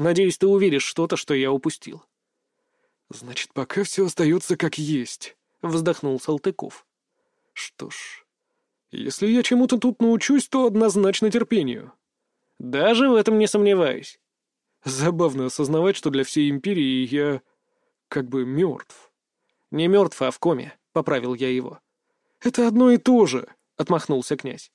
Надеюсь, ты увидишь что-то, что я упустил». «Значит, пока все остается как есть», — вздохнул Салтыков. «Что ж, если я чему-то тут научусь, то однозначно терпению». «Даже в этом не сомневаюсь». Забавно осознавать, что для всей империи я как бы мертв. «Не мертв, а в коме», — поправил я его. «Это одно и то же», — отмахнулся князь.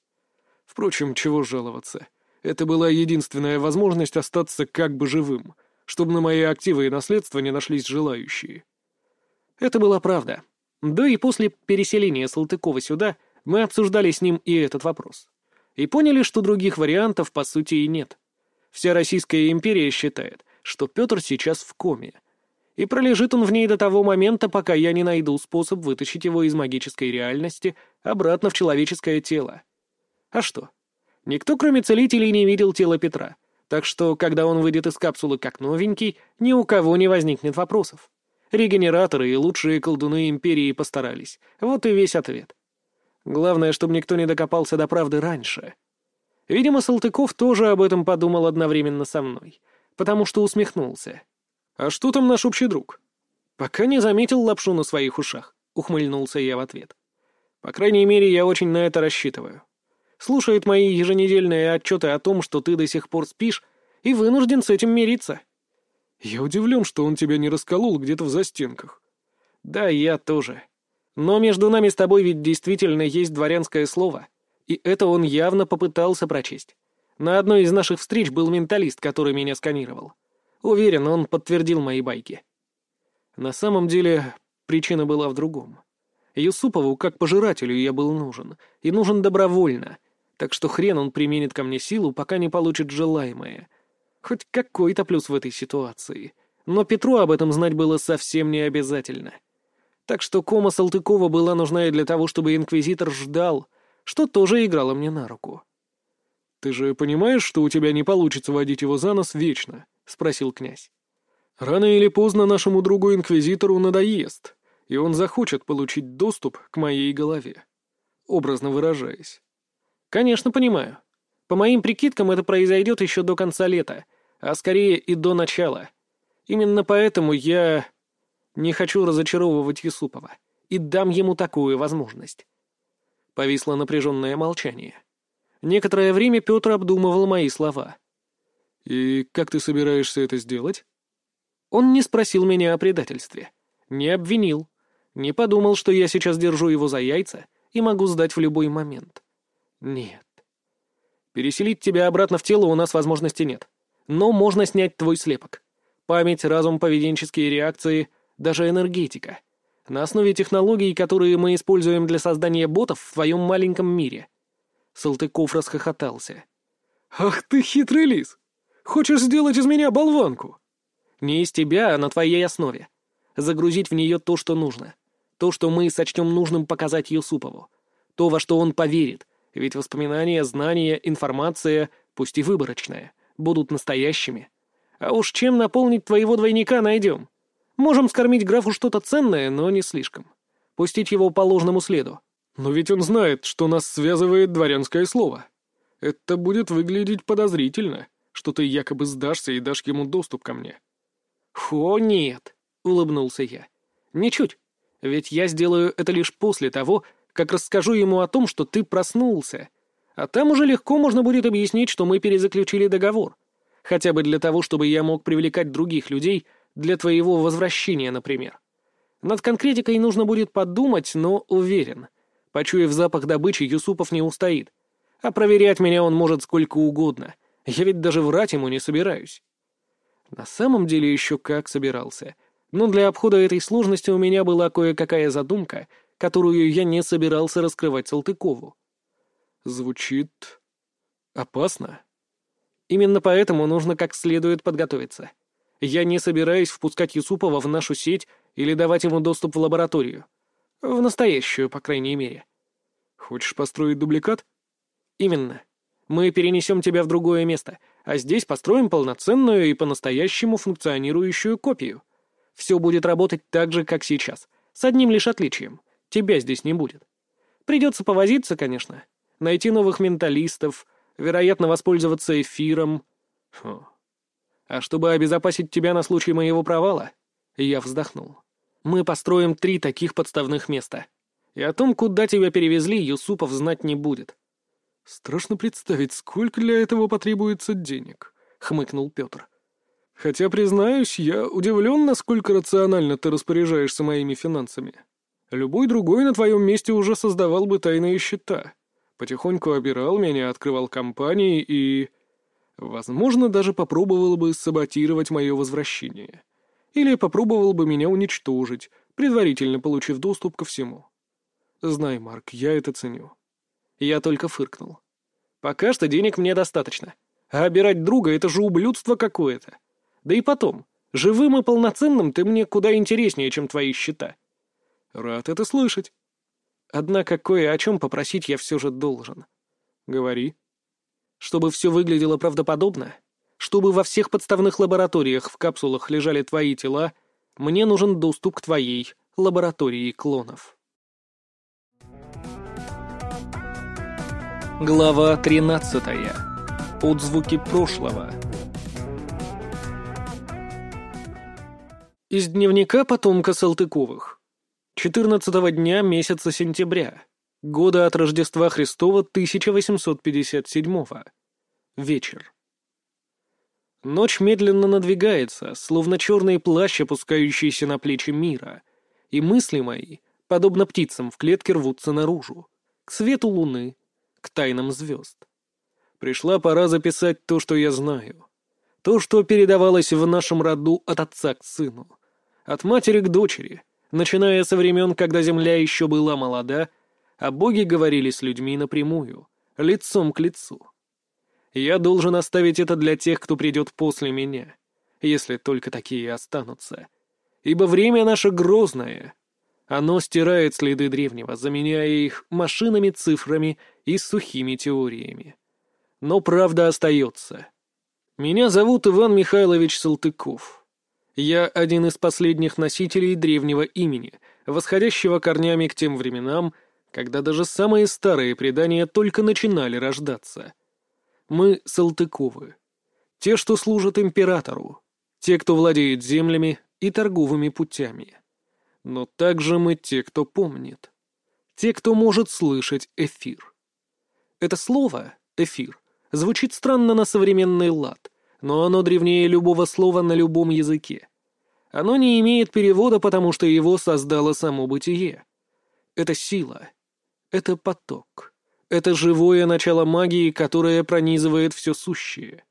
Впрочем, чего жаловаться. Это была единственная возможность остаться как бы живым, чтобы на мои активы и наследство не нашлись желающие. Это была правда. Да и после переселения Салтыкова сюда мы обсуждали с ним и этот вопрос. И поняли, что других вариантов по сути и нет. Вся Российская империя считает, что Петр сейчас в коме. И пролежит он в ней до того момента, пока я не найду способ вытащить его из магической реальности обратно в человеческое тело. А что? Никто, кроме целителей, не видел тело Петра, так что, когда он выйдет из капсулы как новенький, ни у кого не возникнет вопросов. Регенераторы и лучшие колдуны Империи постарались. Вот и весь ответ. Главное, чтобы никто не докопался до правды раньше. Видимо, Салтыков тоже об этом подумал одновременно со мной, потому что усмехнулся. «А что там наш общий друг?» «Пока не заметил лапшу на своих ушах», — ухмыльнулся я в ответ. «По крайней мере, я очень на это рассчитываю слушает мои еженедельные отчеты о том, что ты до сих пор спишь, и вынужден с этим мириться. Я удивлен, что он тебя не расколол где-то в застенках. Да, я тоже. Но между нами с тобой ведь действительно есть дворянское слово, и это он явно попытался прочесть. На одной из наших встреч был менталист, который меня сканировал. Уверен, он подтвердил мои байки. На самом деле, причина была в другом. Юсупову, как пожирателю, я был нужен, и нужен добровольно, так что хрен он применит ко мне силу, пока не получит желаемое. Хоть какой-то плюс в этой ситуации. Но Петру об этом знать было совсем не обязательно. Так что кома Салтыкова была нужна и для того, чтобы Инквизитор ждал, что тоже играло мне на руку. «Ты же понимаешь, что у тебя не получится водить его за нос вечно?» — спросил князь. «Рано или поздно нашему другу Инквизитору надоест, и он захочет получить доступ к моей голове, образно выражаясь. Конечно, понимаю. По моим прикидкам, это произойдет еще до конца лета, а скорее и до начала. Именно поэтому я не хочу разочаровывать Юсупова и дам ему такую возможность. Повисло напряженное молчание. Некоторое время Петр обдумывал мои слова. «И как ты собираешься это сделать?» Он не спросил меня о предательстве, не обвинил, не подумал, что я сейчас держу его за яйца и могу сдать в любой момент. Нет. Переселить тебя обратно в тело у нас возможности нет. Но можно снять твой слепок. Память, разум, поведенческие реакции, даже энергетика. На основе технологий, которые мы используем для создания ботов в твоем маленьком мире. Салтыков расхохотался. «Ах ты хитрый лис! Хочешь сделать из меня болванку?» «Не из тебя, а на твоей основе. Загрузить в нее то, что нужно. То, что мы сочтем нужным показать Юсупову. То, во что он поверит, ведь воспоминания, знания, информация, пусть и выборочная, будут настоящими. А уж чем наполнить твоего двойника найдем. Можем скормить графу что-то ценное, но не слишком. Пустить его по ложному следу. Но ведь он знает, что нас связывает дворянское слово. Это будет выглядеть подозрительно, что ты якобы сдашься и дашь ему доступ ко мне. «Хо, нет», — улыбнулся я. «Ничуть. Ведь я сделаю это лишь после того, как расскажу ему о том, что ты проснулся. А там уже легко можно будет объяснить, что мы перезаключили договор. Хотя бы для того, чтобы я мог привлекать других людей для твоего возвращения, например. Над конкретикой нужно будет подумать, но уверен. Почуяв запах добычи, Юсупов не устоит. А проверять меня он может сколько угодно. Я ведь даже врать ему не собираюсь. На самом деле еще как собирался. Но для обхода этой сложности у меня была кое-какая задумка — которую я не собирался раскрывать Салтыкову. Звучит опасно. Именно поэтому нужно как следует подготовиться. Я не собираюсь впускать Юсупова в нашу сеть или давать ему доступ в лабораторию. В настоящую, по крайней мере. Хочешь построить дубликат? Именно. Мы перенесем тебя в другое место, а здесь построим полноценную и по-настоящему функционирующую копию. Все будет работать так же, как сейчас, с одним лишь отличием. Тебя здесь не будет. Придется повозиться, конечно. Найти новых менталистов, вероятно, воспользоваться эфиром. Фу. А чтобы обезопасить тебя на случай моего провала, я вздохнул. Мы построим три таких подставных места. И о том, куда тебя перевезли, Юсупов знать не будет. Страшно представить, сколько для этого потребуется денег, хмыкнул Петр. Хотя, признаюсь, я удивлен, насколько рационально ты распоряжаешься моими финансами. Любой другой на твоем месте уже создавал бы тайные счета. Потихоньку обирал меня, открывал компании и... Возможно, даже попробовал бы саботировать мое возвращение. Или попробовал бы меня уничтожить, предварительно получив доступ ко всему. Знай, Марк, я это ценю. Я только фыркнул. Пока что денег мне достаточно. А обирать друга — это же ублюдство какое-то. Да и потом, живым и полноценным ты мне куда интереснее, чем твои счета. Рад это слышать. Однако кое о чем попросить я все же должен. Говори. Чтобы все выглядело правдоподобно, чтобы во всех подставных лабораториях в капсулах лежали твои тела, мне нужен доступ к твоей лаборатории клонов. Глава 13. Отзвуки прошлого. Из дневника потомка Салтыковых. 14 дня месяца сентября. Года от Рождества Христова 1857 Вечер. Ночь медленно надвигается, словно черный плащ, опускающийся на плечи мира, и мысли мои, подобно птицам в клетке, рвутся наружу, к свету луны, к тайнам звезд. Пришла пора записать то, что я знаю. То, что передавалось в нашем роду от отца к сыну. От матери к дочери, начиная со времен, когда земля еще была молода, а боги говорили с людьми напрямую, лицом к лицу. Я должен оставить это для тех, кто придет после меня, если только такие останутся. Ибо время наше грозное. Оно стирает следы древнего, заменяя их машинами, цифрами и сухими теориями. Но правда остается. Меня зовут Иван Михайлович Салтыков. Я один из последних носителей древнего имени, восходящего корнями к тем временам, когда даже самые старые предания только начинали рождаться. Мы Салтыковы. Те, что служат императору. Те, кто владеет землями и торговыми путями. Но также мы те, кто помнит. Те, кто может слышать эфир. Это слово, эфир, звучит странно на современный лад — но оно древнее любого слова на любом языке. Оно не имеет перевода, потому что его создало само бытие. Это сила. Это поток. Это живое начало магии, которое пронизывает все сущее.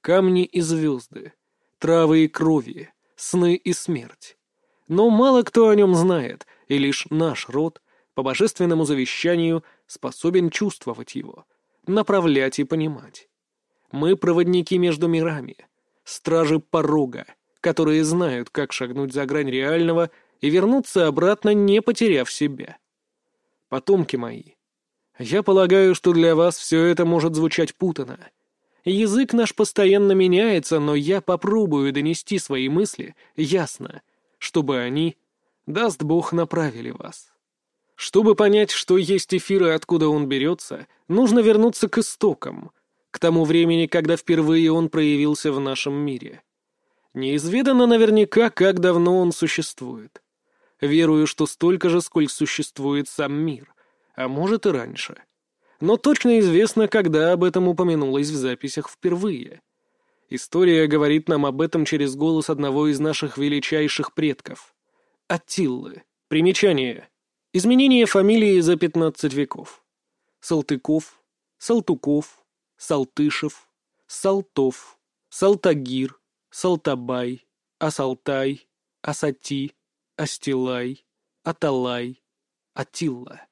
Камни и звезды, травы и крови, сны и смерть. Но мало кто о нем знает, и лишь наш род, по божественному завещанию, способен чувствовать его, направлять и понимать. Мы проводники между мирами, стражи порога, которые знают, как шагнуть за грань реального и вернуться обратно, не потеряв себя. Потомки мои, я полагаю, что для вас все это может звучать путано. Язык наш постоянно меняется, но я попробую донести свои мысли ясно, чтобы они, даст Бог, направили вас. Чтобы понять, что есть эфир и откуда он берется, нужно вернуться к истокам, к тому времени, когда впервые он проявился в нашем мире. Неизведано наверняка, как давно он существует. Верую, что столько же, сколько существует сам мир, а может и раньше. Но точно известно, когда об этом упомянулось в записях впервые. История говорит нам об этом через голос одного из наших величайших предков — Аттиллы. Примечание. Изменение фамилии за 15 веков. Салтыков, Салтуков, Салтышев, Салтов, Салтагир, Салтабай, Асалтай, Асати, Астилай, Аталай, Атилла.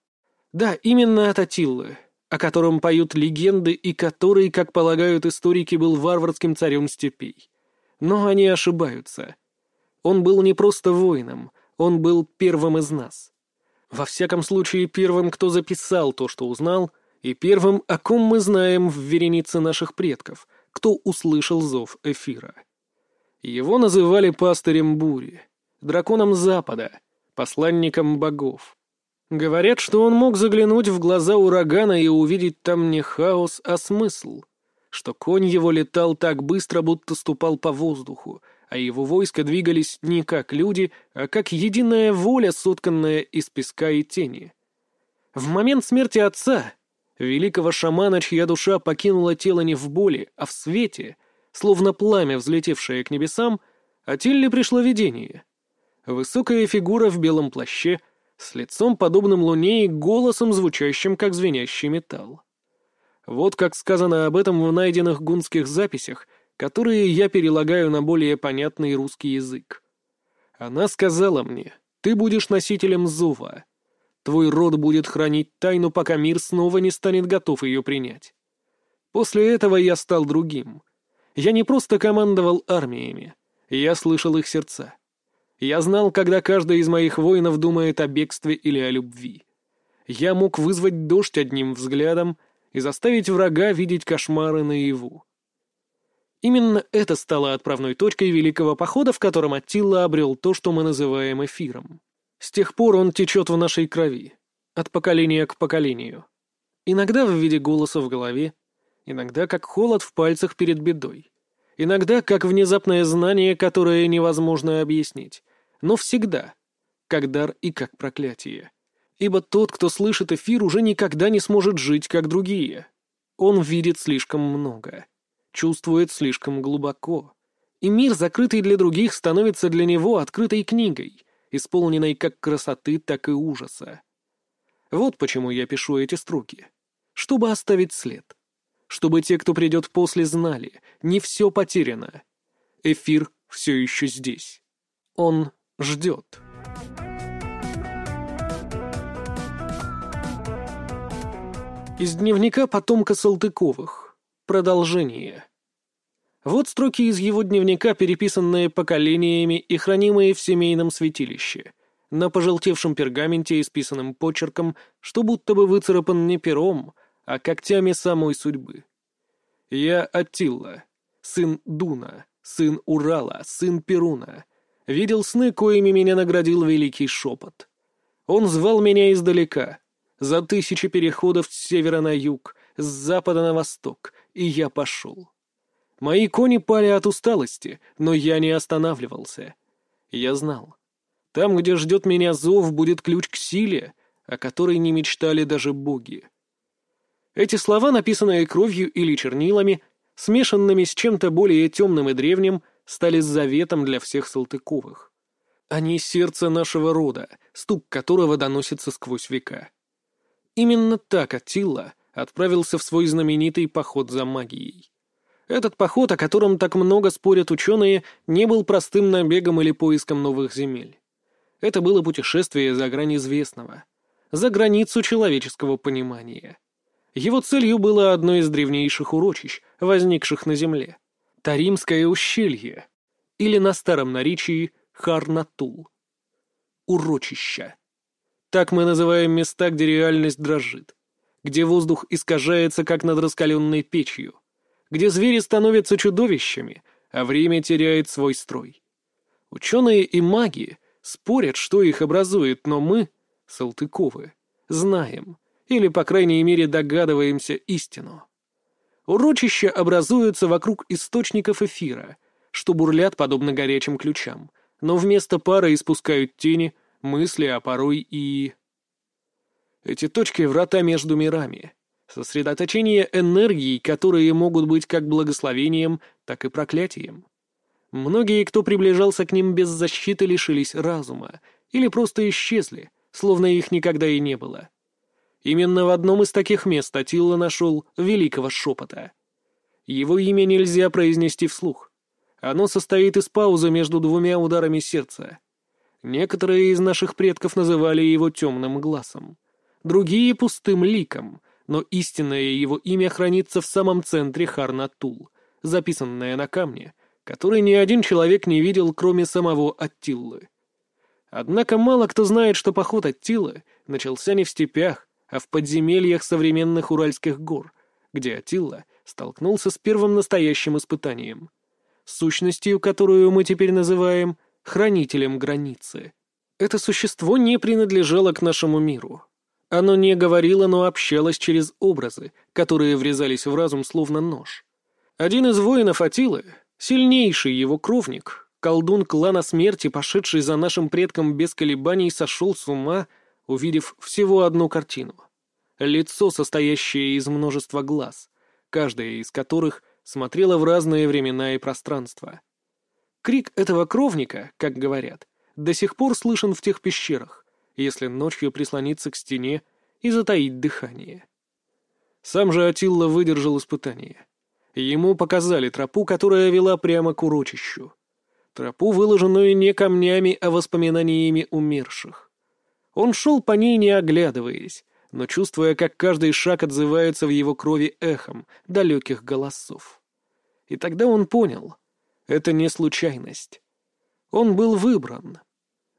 Да, именно от Атиллы, о котором поют легенды и который, как полагают историки, был варварским царем степей. Но они ошибаются. Он был не просто воином, он был первым из нас. Во всяком случае, первым, кто записал то, что узнал, и первым, о ком мы знаем в веренице наших предков, кто услышал зов эфира. Его называли пастырем бури, драконом Запада, посланником богов. Говорят, что он мог заглянуть в глаза урагана и увидеть там не хаос, а смысл. что конь его летал так быстро, будто ступал по воздуху, а его войска двигались не как люди, а как единая воля, сотканная из песка и тени. В момент смерти отца, великого шамана, чья душа покинула тело не в боли, а в свете, словно пламя, взлетевшее к небесам, Атилле пришло видение. Высокая фигура в белом плаще, с лицом, подобным луне, и голосом, звучащим, как звенящий металл. Вот как сказано об этом в найденных гунских записях, которые я перелагаю на более понятный русский язык. Она сказала мне, ты будешь носителем зова. Твой род будет хранить тайну, пока мир снова не станет готов ее принять. После этого я стал другим. Я не просто командовал армиями, я слышал их сердца. Я знал, когда каждый из моих воинов думает о бегстве или о любви. Я мог вызвать дождь одним взглядом и заставить врага видеть кошмары наяву. Именно это стало отправной точкой великого похода, в котором Аттила обрел то, что мы называем эфиром. С тех пор он течет в нашей крови, от поколения к поколению. Иногда в виде голоса в голове, иногда как холод в пальцах перед бедой. Иногда как внезапное знание, которое невозможно объяснить, но всегда, как дар и как проклятие. Ибо тот, кто слышит эфир, уже никогда не сможет жить, как другие. Он видит слишком много, чувствует слишком глубоко. И мир, закрытый для других, становится для него открытой книгой, исполненной как красоты, так и ужаса. Вот почему я пишу эти строки. Чтобы оставить след. Чтобы те, кто придет после, знали, не все потеряно. Эфир все еще здесь. Он ждет. Из дневника потомка Салтыковых. Продолжение. Вот строки из его дневника, переписанные поколениями и хранимые в семейном святилище, на пожелтевшем пергаменте, исписанным почерком, что будто бы выцарапан не пером, а когтями самой судьбы. Я Аттилла, сын Дуна, сын Урала, сын Перуна, видел сны, коими меня наградил великий шепот. Он звал меня издалека, за тысячи переходов с севера на юг, с запада на восток, и я пошел. Мои кони пали от усталости, но я не останавливался. Я знал. Там, где ждет меня зов, будет ключ к силе, о которой не мечтали даже боги. Эти слова, написанные кровью или чернилами, смешанными с чем-то более темным и древним, стали заветом для всех Салтыковых. Они сердце нашего рода, стук которого доносится сквозь века. Именно так Аттила отправился в свой знаменитый поход за магией. Этот поход, о котором так много спорят ученые, не был простым набегом или поиском новых земель. Это было путешествие за грань известного, за границу человеческого понимания. Его целью было одно из древнейших урочищ, возникших на Земле — Таримское ущелье, или на старом наречии Харнатул. Урочища. Так мы называем места, где реальность дрожит, где воздух искажается, как над раскаленной печью, где звери становятся чудовищами, а время теряет свой строй. Ученые и маги спорят, что их образует, но мы, Салтыковы, знаем, или, по крайней мере, догадываемся истину. Урочища образуются вокруг источников эфира, что бурлят подобно горячим ключам, но вместо пара испускают тени, мысли, а порой и... Эти точки — врата между мирами, сосредоточение энергии, которые могут быть как благословением, так и проклятием. Многие, кто приближался к ним без защиты, лишились разума или просто исчезли, словно их никогда и не было. Именно в одном из таких мест Атилла нашел великого шепота. Его имя нельзя произнести вслух. Оно состоит из паузы между двумя ударами сердца. Некоторые из наших предков называли его темным глазом, другие — пустым ликом, но истинное его имя хранится в самом центре Харнатул, записанное на камне, который ни один человек не видел, кроме самого Аттиллы. Однако мало кто знает, что поход Аттилы начался не в степях, а в подземельях современных Уральских гор, где Атилла столкнулся с первым настоящим испытанием. Сущностью, которую мы теперь называем Хранителем Границы. Это существо не принадлежало к нашему миру. Оно не говорило, но общалось через образы, которые врезались в разум словно нож. Один из воинов Атилы, сильнейший его кровник, колдун клана смерти, пошедший за нашим предком без колебаний, сошел с ума, увидев всего одну картину. Лицо, состоящее из множества глаз, каждая из которых смотрела в разные времена и пространства. Крик этого кровника, как говорят, до сих пор слышен в тех пещерах, если ночью прислониться к стене и затаить дыхание. Сам же Атилла выдержал испытание. Ему показали тропу, которая вела прямо к урочищу. Тропу, выложенную не камнями, а воспоминаниями умерших. Он шел по ней, не оглядываясь, но чувствуя, как каждый шаг отзывается в его крови эхом далеких голосов. И тогда он понял — это не случайность. Он был выбран.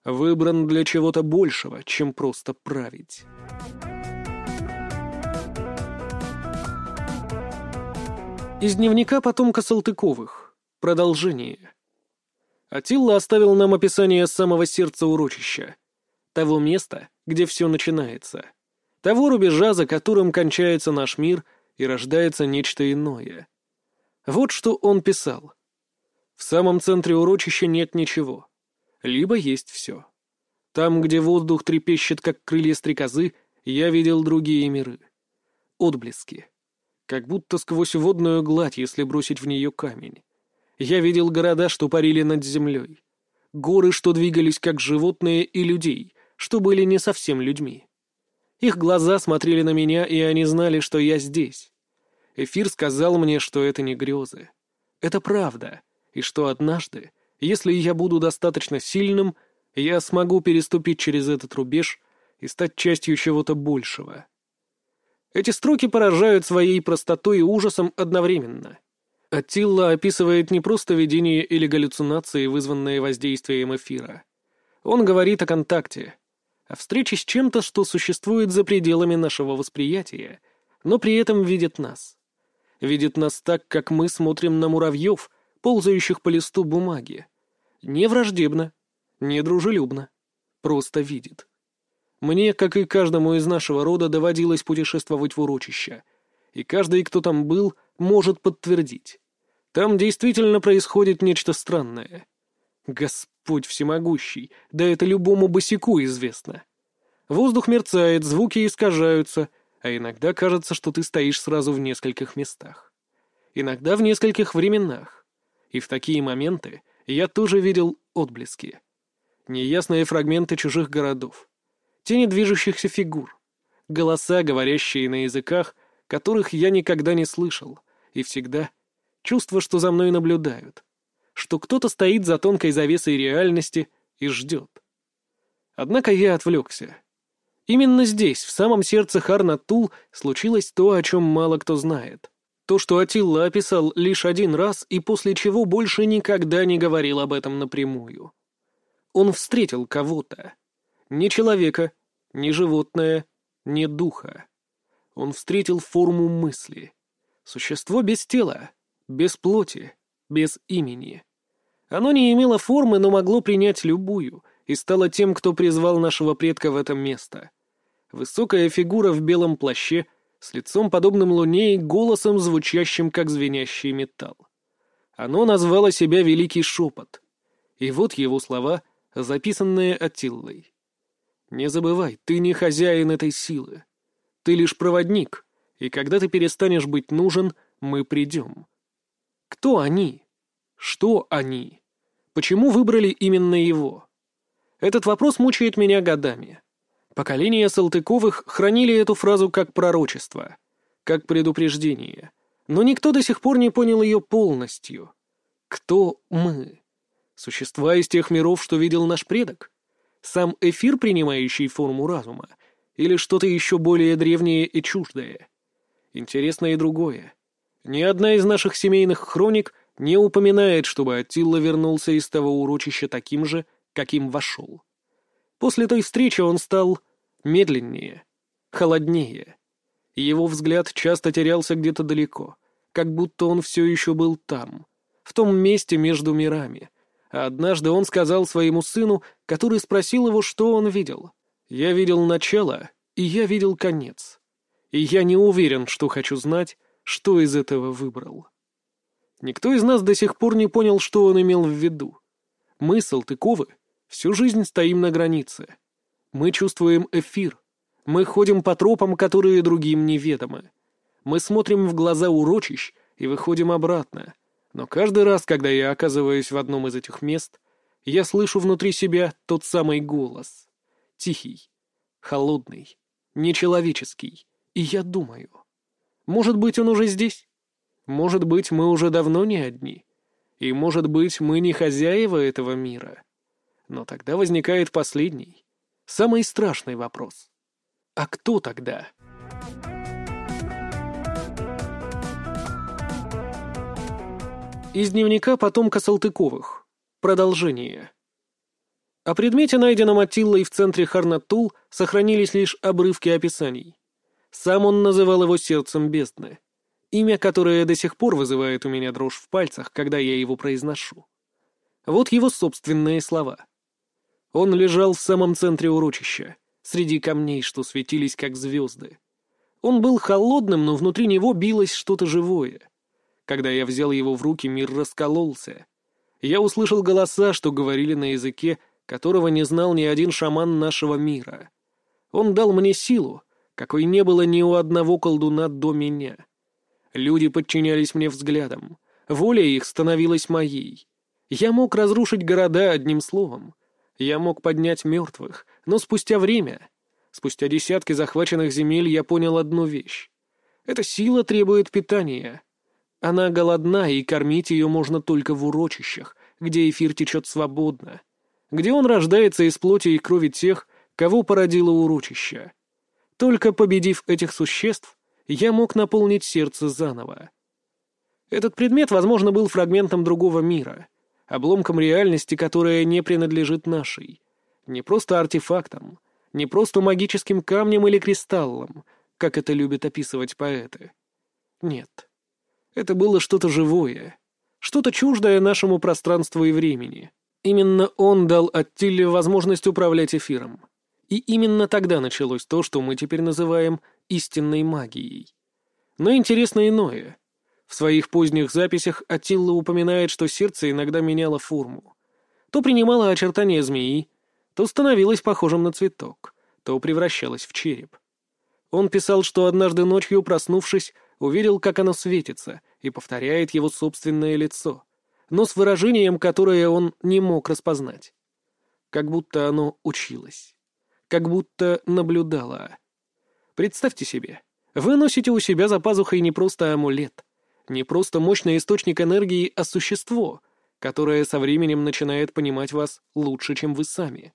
Выбран для чего-то большего, чем просто править. Из дневника потомка Салтыковых. Продолжение. Атилла оставил нам описание самого сердца урочища. Того места, где все начинается. Того рубежа, за которым кончается наш мир и рождается нечто иное. Вот что он писал. В самом центре урочища нет ничего. Либо есть все. Там, где воздух трепещет, как крылья стрекозы, я видел другие миры. Отблески как будто сквозь водную гладь, если бросить в нее камень. Я видел города, что парили над землей. Горы, что двигались как животные, и людей, что были не совсем людьми. Их глаза смотрели на меня, и они знали, что я здесь. Эфир сказал мне, что это не грезы. Это правда, и что однажды, если я буду достаточно сильным, я смогу переступить через этот рубеж и стать частью чего-то большего. Эти строки поражают своей простотой и ужасом одновременно. Аттилла описывает не просто видение или галлюцинации, вызванные воздействием эфира. Он говорит о контакте, о встрече с чем-то, что существует за пределами нашего восприятия, но при этом видит нас. Видит нас так, как мы смотрим на муравьев, ползающих по листу бумаги. Не враждебно, не дружелюбно, просто видит. Мне, как и каждому из нашего рода, доводилось путешествовать в урочище. И каждый, кто там был, может подтвердить. Там действительно происходит нечто странное. Господь всемогущий, да это любому босику известно. Воздух мерцает, звуки искажаются, а иногда кажется, что ты стоишь сразу в нескольких местах. Иногда в нескольких временах. И в такие моменты я тоже видел отблески. Неясные фрагменты чужих городов тени движущихся фигур, голоса, говорящие на языках, которых я никогда не слышал, и всегда чувство, что за мной наблюдают, что кто-то стоит за тонкой завесой реальности и ждет. Однако я отвлекся. Именно здесь, в самом сердце Харнатул, случилось то, о чем мало кто знает. То, что Атилла описал лишь один раз и после чего больше никогда не говорил об этом напрямую. Он встретил кого-то. Не человека, ни животное, ни духа. Он встретил форму мысли. Существо без тела, без плоти, без имени. Оно не имело формы, но могло принять любую, и стало тем, кто призвал нашего предка в это место. Высокая фигура в белом плаще, с лицом подобным луне и голосом, звучащим, как звенящий металл. Оно назвало себя «Великий шепот». И вот его слова, записанные Атиллой. Не забывай, ты не хозяин этой силы. Ты лишь проводник, и когда ты перестанешь быть нужен, мы придем. Кто они? Что они? Почему выбрали именно его? Этот вопрос мучает меня годами. Поколения Салтыковых хранили эту фразу как пророчество, как предупреждение, но никто до сих пор не понял ее полностью. Кто мы? Существа из тех миров, что видел наш предок? Сам эфир, принимающий форму разума? Или что-то еще более древнее и чуждое? Интересно и другое. Ни одна из наших семейных хроник не упоминает, чтобы Аттилла вернулся из того урочища таким же, каким вошел. После той встречи он стал медленнее, холоднее. Его взгляд часто терялся где-то далеко, как будто он все еще был там, в том месте между мирами, а однажды он сказал своему сыну, который спросил его, что он видел. «Я видел начало, и я видел конец. И я не уверен, что хочу знать, что из этого выбрал». Никто из нас до сих пор не понял, что он имел в виду. Мы, Салтыковы, всю жизнь стоим на границе. Мы чувствуем эфир. Мы ходим по тропам, которые другим неведомы. Мы смотрим в глаза урочищ и выходим обратно. Но каждый раз, когда я оказываюсь в одном из этих мест, я слышу внутри себя тот самый голос. Тихий, холодный, нечеловеческий. И я думаю, может быть, он уже здесь? Может быть, мы уже давно не одни? И может быть, мы не хозяева этого мира? Но тогда возникает последний, самый страшный вопрос. А кто тогда? Из дневника потомка Салтыковых. Продолжение. О предмете, найденном Аттиллой в центре Харнатул, сохранились лишь обрывки описаний. Сам он называл его сердцем бездны. Имя, которое до сих пор вызывает у меня дрожь в пальцах, когда я его произношу. Вот его собственные слова. Он лежал в самом центре урочища, среди камней, что светились как звезды. Он был холодным, но внутри него билось что-то живое. Когда я взял его в руки, мир раскололся. Я услышал голоса, что говорили на языке, которого не знал ни один шаман нашего мира. Он дал мне силу, какой не было ни у одного колдуна до меня. Люди подчинялись мне взглядом. Воля их становилась моей. Я мог разрушить города одним словом. Я мог поднять мертвых, но спустя время, спустя десятки захваченных земель, я понял одну вещь. Эта сила требует питания. Она голодна, и кормить ее можно только в урочищах, где эфир течет свободно, где он рождается из плоти и крови тех, кого породило урочище. Только победив этих существ, я мог наполнить сердце заново. Этот предмет, возможно, был фрагментом другого мира, обломком реальности, которая не принадлежит нашей. Не просто артефактом, не просто магическим камнем или кристаллом, как это любят описывать поэты. Нет. Это было что-то живое, что-то чуждое нашему пространству и времени. Именно он дал Аттиле возможность управлять эфиром. И именно тогда началось то, что мы теперь называем истинной магией. Но интересно иное. В своих поздних записях Аттилла упоминает, что сердце иногда меняло форму. То принимало очертания змеи, то становилось похожим на цветок, то превращалось в череп. Он писал, что однажды ночью, проснувшись, увидел, как оно светится, и повторяет его собственное лицо, но с выражением, которое он не мог распознать. Как будто оно училось. Как будто наблюдало. Представьте себе, вы носите у себя за пазухой не просто амулет, не просто мощный источник энергии, а существо, которое со временем начинает понимать вас лучше, чем вы сами,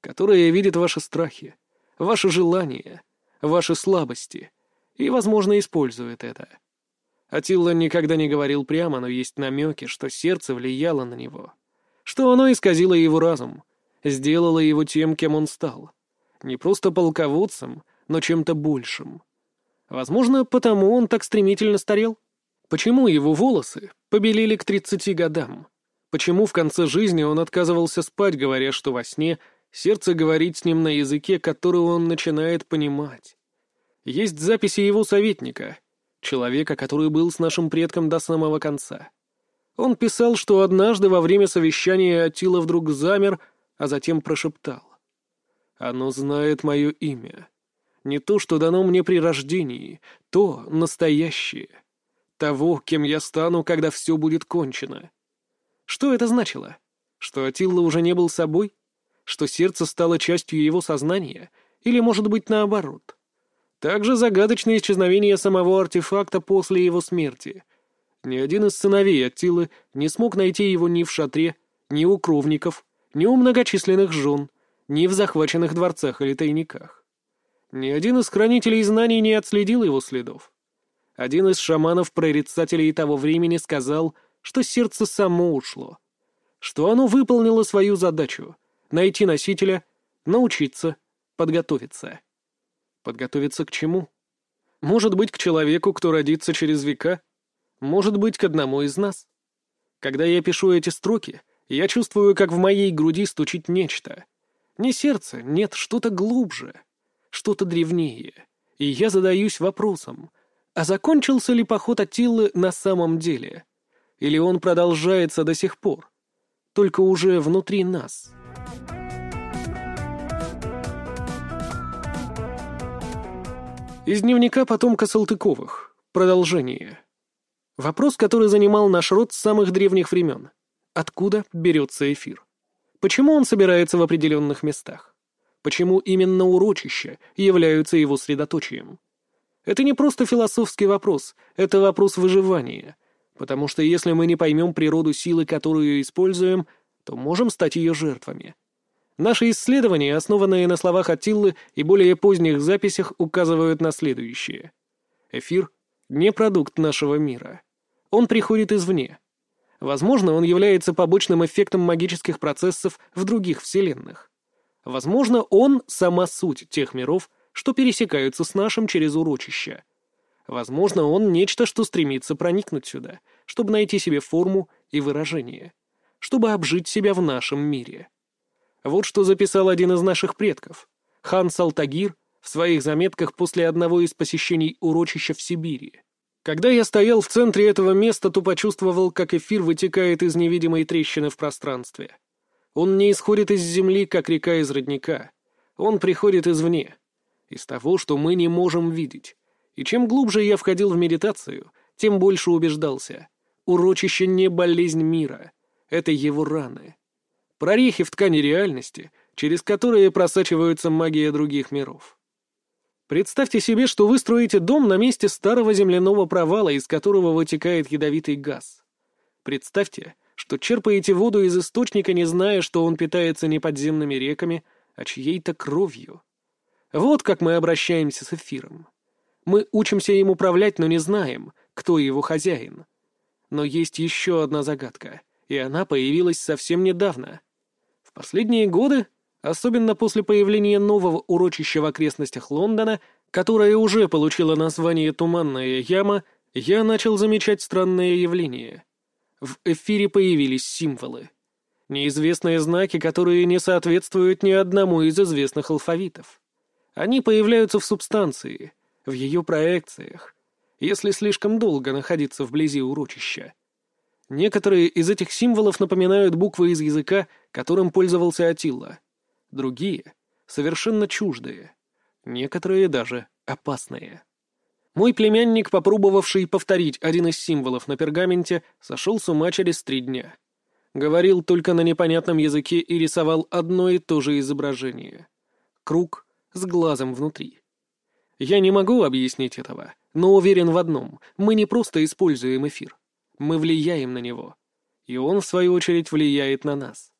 которое видит ваши страхи, ваши желания, ваши слабости — и, возможно, использует это. Атилла никогда не говорил прямо, но есть намеки, что сердце влияло на него, что оно исказило его разум, сделало его тем, кем он стал. Не просто полководцем, но чем-то большим. Возможно, потому он так стремительно старел. Почему его волосы побелели к тридцати годам? Почему в конце жизни он отказывался спать, говоря, что во сне сердце говорит с ним на языке, который он начинает понимать? Есть записи его советника, человека, который был с нашим предком до самого конца. Он писал, что однажды во время совещания Атила вдруг замер, а затем прошептал. «Оно знает мое имя. Не то, что дано мне при рождении, то настоящее. Того, кем я стану, когда все будет кончено». Что это значило? Что Атилла уже не был собой? Что сердце стало частью его сознания? Или, может быть, наоборот? Также загадочное исчезновение самого артефакта после его смерти. Ни один из сыновей Аттилы не смог найти его ни в шатре, ни у кровников, ни у многочисленных жен, ни в захваченных дворцах или тайниках. Ни один из хранителей знаний не отследил его следов. Один из шаманов-прорицателей того времени сказал, что сердце само ушло, что оно выполнило свою задачу — найти носителя, научиться, подготовиться. Подготовиться к чему? Может быть, к человеку, кто родится через века? Может быть, к одному из нас? Когда я пишу эти строки, я чувствую, как в моей груди стучит нечто. Не сердце, нет, что-то глубже, что-то древнее. И я задаюсь вопросом, а закончился ли поход Атиллы на самом деле? Или он продолжается до сих пор? Только уже внутри нас. Из дневника потомка Салтыковых. Продолжение. Вопрос, который занимал наш род с самых древних времен. Откуда берется эфир? Почему он собирается в определенных местах? Почему именно урочища являются его средоточием? Это не просто философский вопрос, это вопрос выживания. Потому что если мы не поймем природу силы, которую используем, то можем стать ее жертвами. Наши исследования, основанные на словах Аттиллы и более поздних записях, указывают на следующее. Эфир — не продукт нашего мира. Он приходит извне. Возможно, он является побочным эффектом магических процессов в других вселенных. Возможно, он — сама суть тех миров, что пересекаются с нашим через урочище. Возможно, он — нечто, что стремится проникнуть сюда, чтобы найти себе форму и выражение, чтобы обжить себя в нашем мире. Вот что записал один из наших предков, хан Салтагир, в своих заметках после одного из посещений урочища в Сибири. Когда я стоял в центре этого места, то почувствовал, как эфир вытекает из невидимой трещины в пространстве. Он не исходит из земли, как река из родника. Он приходит извне, из того, что мы не можем видеть. И чем глубже я входил в медитацию, тем больше убеждался. Урочище не болезнь мира, это его раны. Прорехи в ткани реальности, через которые просачиваются магия других миров. Представьте себе, что вы строите дом на месте старого земляного провала, из которого вытекает ядовитый газ. Представьте, что черпаете воду из источника, не зная, что он питается не подземными реками, а чьей-то кровью. Вот как мы обращаемся с эфиром. Мы учимся им управлять, но не знаем, кто его хозяин. Но есть еще одна загадка, и она появилась совсем недавно. В последние годы Особенно после появления нового урочища в окрестностях Лондона, которое уже получило название «Туманная яма», я начал замечать странное явление. В эфире появились символы. Неизвестные знаки, которые не соответствуют ни одному из известных алфавитов. Они появляются в субстанции, в ее проекциях, если слишком долго находиться вблизи урочища. Некоторые из этих символов напоминают буквы из языка, которым пользовался Атилла другие — совершенно чуждые, некоторые даже опасные. Мой племянник, попробовавший повторить один из символов на пергаменте, сошел с ума через три дня. Говорил только на непонятном языке и рисовал одно и то же изображение. Круг с глазом внутри. Я не могу объяснить этого, но уверен в одном — мы не просто используем эфир. Мы влияем на него. И он, в свою очередь, влияет на нас.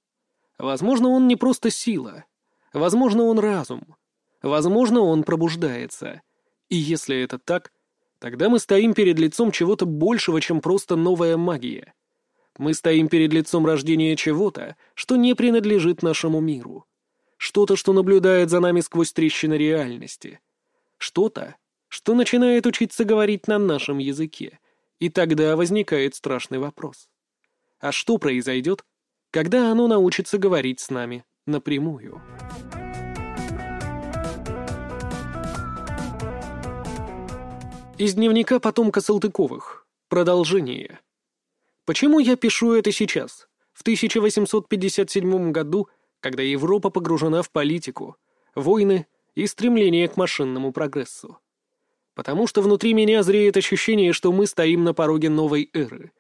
Возможно, он не просто сила. Возможно, он разум. Возможно, он пробуждается. И если это так, тогда мы стоим перед лицом чего-то большего, чем просто новая магия. Мы стоим перед лицом рождения чего-то, что не принадлежит нашему миру. Что-то, что наблюдает за нами сквозь трещины реальности. Что-то, что начинает учиться говорить на нашем языке. И тогда возникает страшный вопрос. А что произойдет, когда оно научится говорить с нами напрямую. Из дневника потомка Салтыковых. Продолжение. Почему я пишу это сейчас, в 1857 году, когда Европа погружена в политику, войны и стремление к машинному прогрессу? Потому что внутри меня зреет ощущение, что мы стоим на пороге новой эры.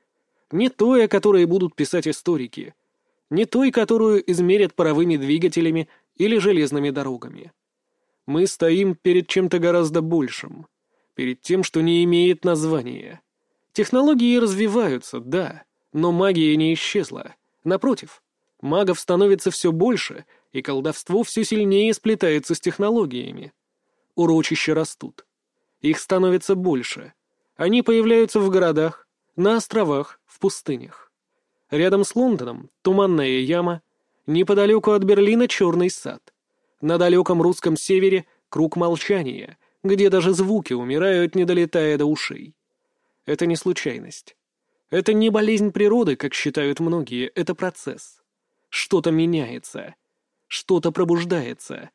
Не той, о которой будут писать историки, не той, которую измерят паровыми двигателями или железными дорогами. Мы стоим перед чем-то гораздо большим, перед тем, что не имеет названия. Технологии развиваются, да, но магия не исчезла. Напротив, магов становится все больше, и колдовство все сильнее сплетается с технологиями. Урочища растут. Их становится больше. Они появляются в городах, на островах, в пустынях. Рядом с Лондоном — туманная яма, неподалеку от Берлина — черный сад. На далеком русском севере — круг молчания, где даже звуки умирают, не долетая до ушей. Это не случайность. Это не болезнь природы, как считают многие, это процесс. Что-то меняется. Что-то пробуждается.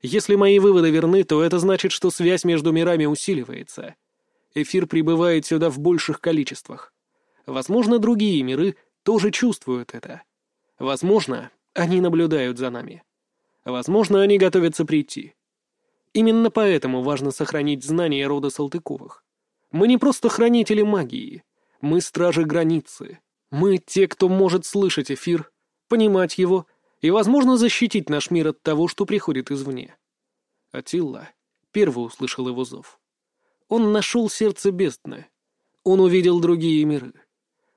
Если мои выводы верны, то это значит, что связь между мирами усиливается. Эфир прибывает сюда в больших количествах. Возможно, другие миры тоже чувствуют это. Возможно, они наблюдают за нами. Возможно, они готовятся прийти. Именно поэтому важно сохранить знания рода Салтыковых. Мы не просто хранители магии. Мы стражи границы. Мы те, кто может слышать эфир, понимать его и, возможно, защитить наш мир от того, что приходит извне. Атилла первый услышал его зов. Он нашел сердце бездны. Он увидел другие миры.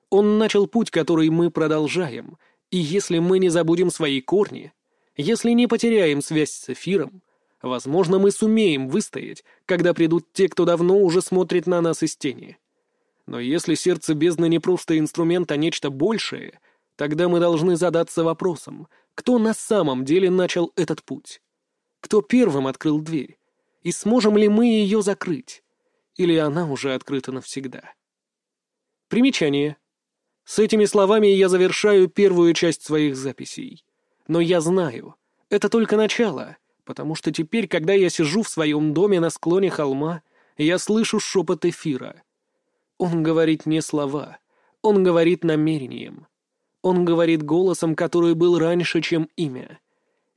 Он начал путь, который мы продолжаем, и если мы не забудем свои корни, если не потеряем связь с эфиром, возможно, мы сумеем выстоять, когда придут те, кто давно уже смотрит на нас из тени. Но если сердце бездны не просто инструмент, а нечто большее, тогда мы должны задаться вопросом, кто на самом деле начал этот путь? Кто первым открыл дверь? И сможем ли мы ее закрыть? Или она уже открыта навсегда? Примечание. С этими словами я завершаю первую часть своих записей. Но я знаю, это только начало, потому что теперь, когда я сижу в своем доме на склоне холма, я слышу шепот эфира. Он говорит не слова, он говорит намерением. Он говорит голосом, который был раньше, чем имя.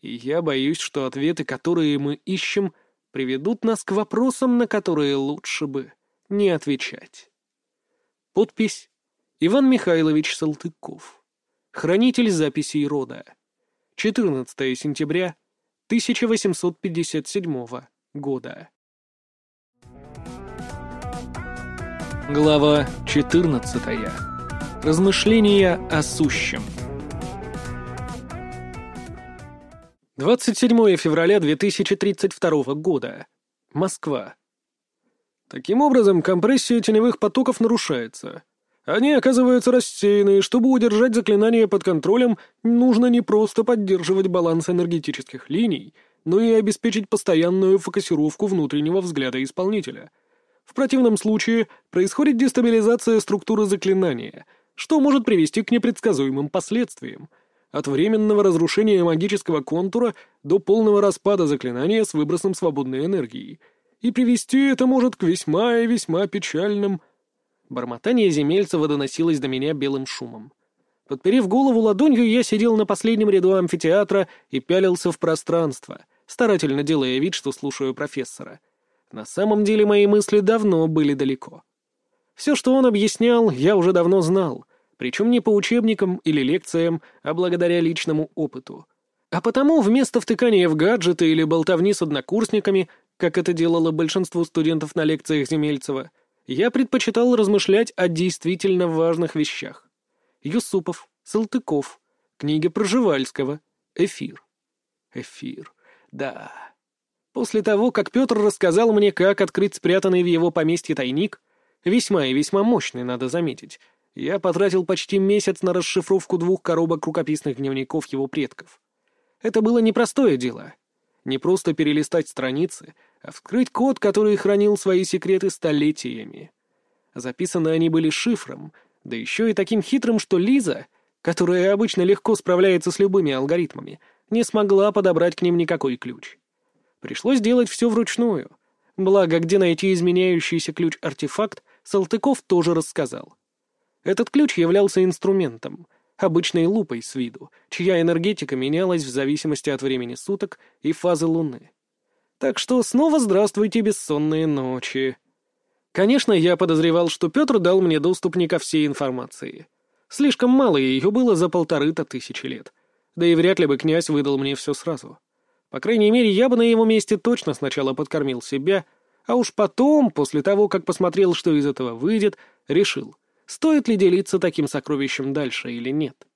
И я боюсь, что ответы, которые мы ищем, приведут нас к вопросам, на которые лучше бы не отвечать. Подпись Иван Михайлович Салтыков. Хранитель записей рода. 14 сентября 1857 года. Глава 14. Размышления о сущем. 27 февраля 2032 года. Москва. Таким образом, компрессия теневых потоков нарушается. Они оказываются рассеяны, и чтобы удержать заклинание под контролем, нужно не просто поддерживать баланс энергетических линий, но и обеспечить постоянную фокусировку внутреннего взгляда исполнителя. В противном случае происходит дестабилизация структуры заклинания, что может привести к непредсказуемым последствиям, от временного разрушения магического контура до полного распада заклинания с выбросом свободной энергии. И привести это может к весьма и весьма печальным Бормотание Земельцева доносилось до меня белым шумом. Подперев голову ладонью, я сидел на последнем ряду амфитеатра и пялился в пространство, старательно делая вид, что слушаю профессора. На самом деле мои мысли давно были далеко. Все, что он объяснял, я уже давно знал, причем не по учебникам или лекциям, а благодаря личному опыту. А потому вместо втыкания в гаджеты или болтовни с однокурсниками, как это делало большинство студентов на лекциях Земельцева, я предпочитал размышлять о действительно важных вещах. Юсупов, Салтыков, книги Проживальского, Эфир. Эфир, да. После того, как Петр рассказал мне, как открыть спрятанный в его поместье тайник, весьма и весьма мощный, надо заметить, я потратил почти месяц на расшифровку двух коробок рукописных дневников его предков. Это было непростое дело. Не просто перелистать страницы, а вскрыть код, который хранил свои секреты столетиями. Записаны они были шифром, да еще и таким хитрым, что Лиза, которая обычно легко справляется с любыми алгоритмами, не смогла подобрать к ним никакой ключ. Пришлось делать все вручную. Благо, где найти изменяющийся ключ-артефакт, Салтыков тоже рассказал. Этот ключ являлся инструментом, обычной лупой с виду, чья энергетика менялась в зависимости от времени суток и фазы Луны. Так что снова здравствуйте, бессонные ночи. Конечно, я подозревал, что Петр дал мне доступ не ко всей информации. Слишком мало ее было за полторы-то тысячи лет. Да и вряд ли бы князь выдал мне все сразу. По крайней мере, я бы на его месте точно сначала подкормил себя, а уж потом, после того, как посмотрел, что из этого выйдет, решил, стоит ли делиться таким сокровищем дальше или нет.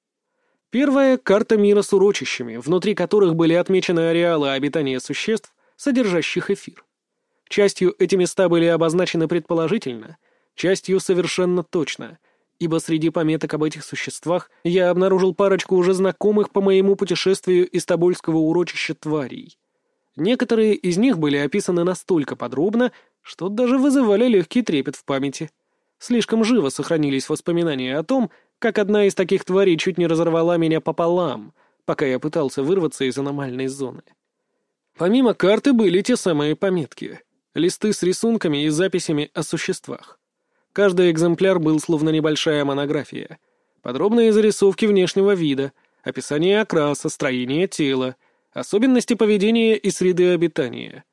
Первая — карта мира с урочищами, внутри которых были отмечены ареалы обитания существ, содержащих эфир. Частью эти места были обозначены предположительно, частью совершенно точно, ибо среди пометок об этих существах я обнаружил парочку уже знакомых по моему путешествию из Тобольского урочища тварей. Некоторые из них были описаны настолько подробно, что даже вызывали легкий трепет в памяти. Слишком живо сохранились воспоминания о том, как одна из таких тварей чуть не разорвала меня пополам, пока я пытался вырваться из аномальной зоны. Помимо карты были те самые пометки. Листы с рисунками и записями о существах. Каждый экземпляр был словно небольшая монография. Подробные зарисовки внешнего вида, описание окраса, строения тела, особенности поведения и среды обитания.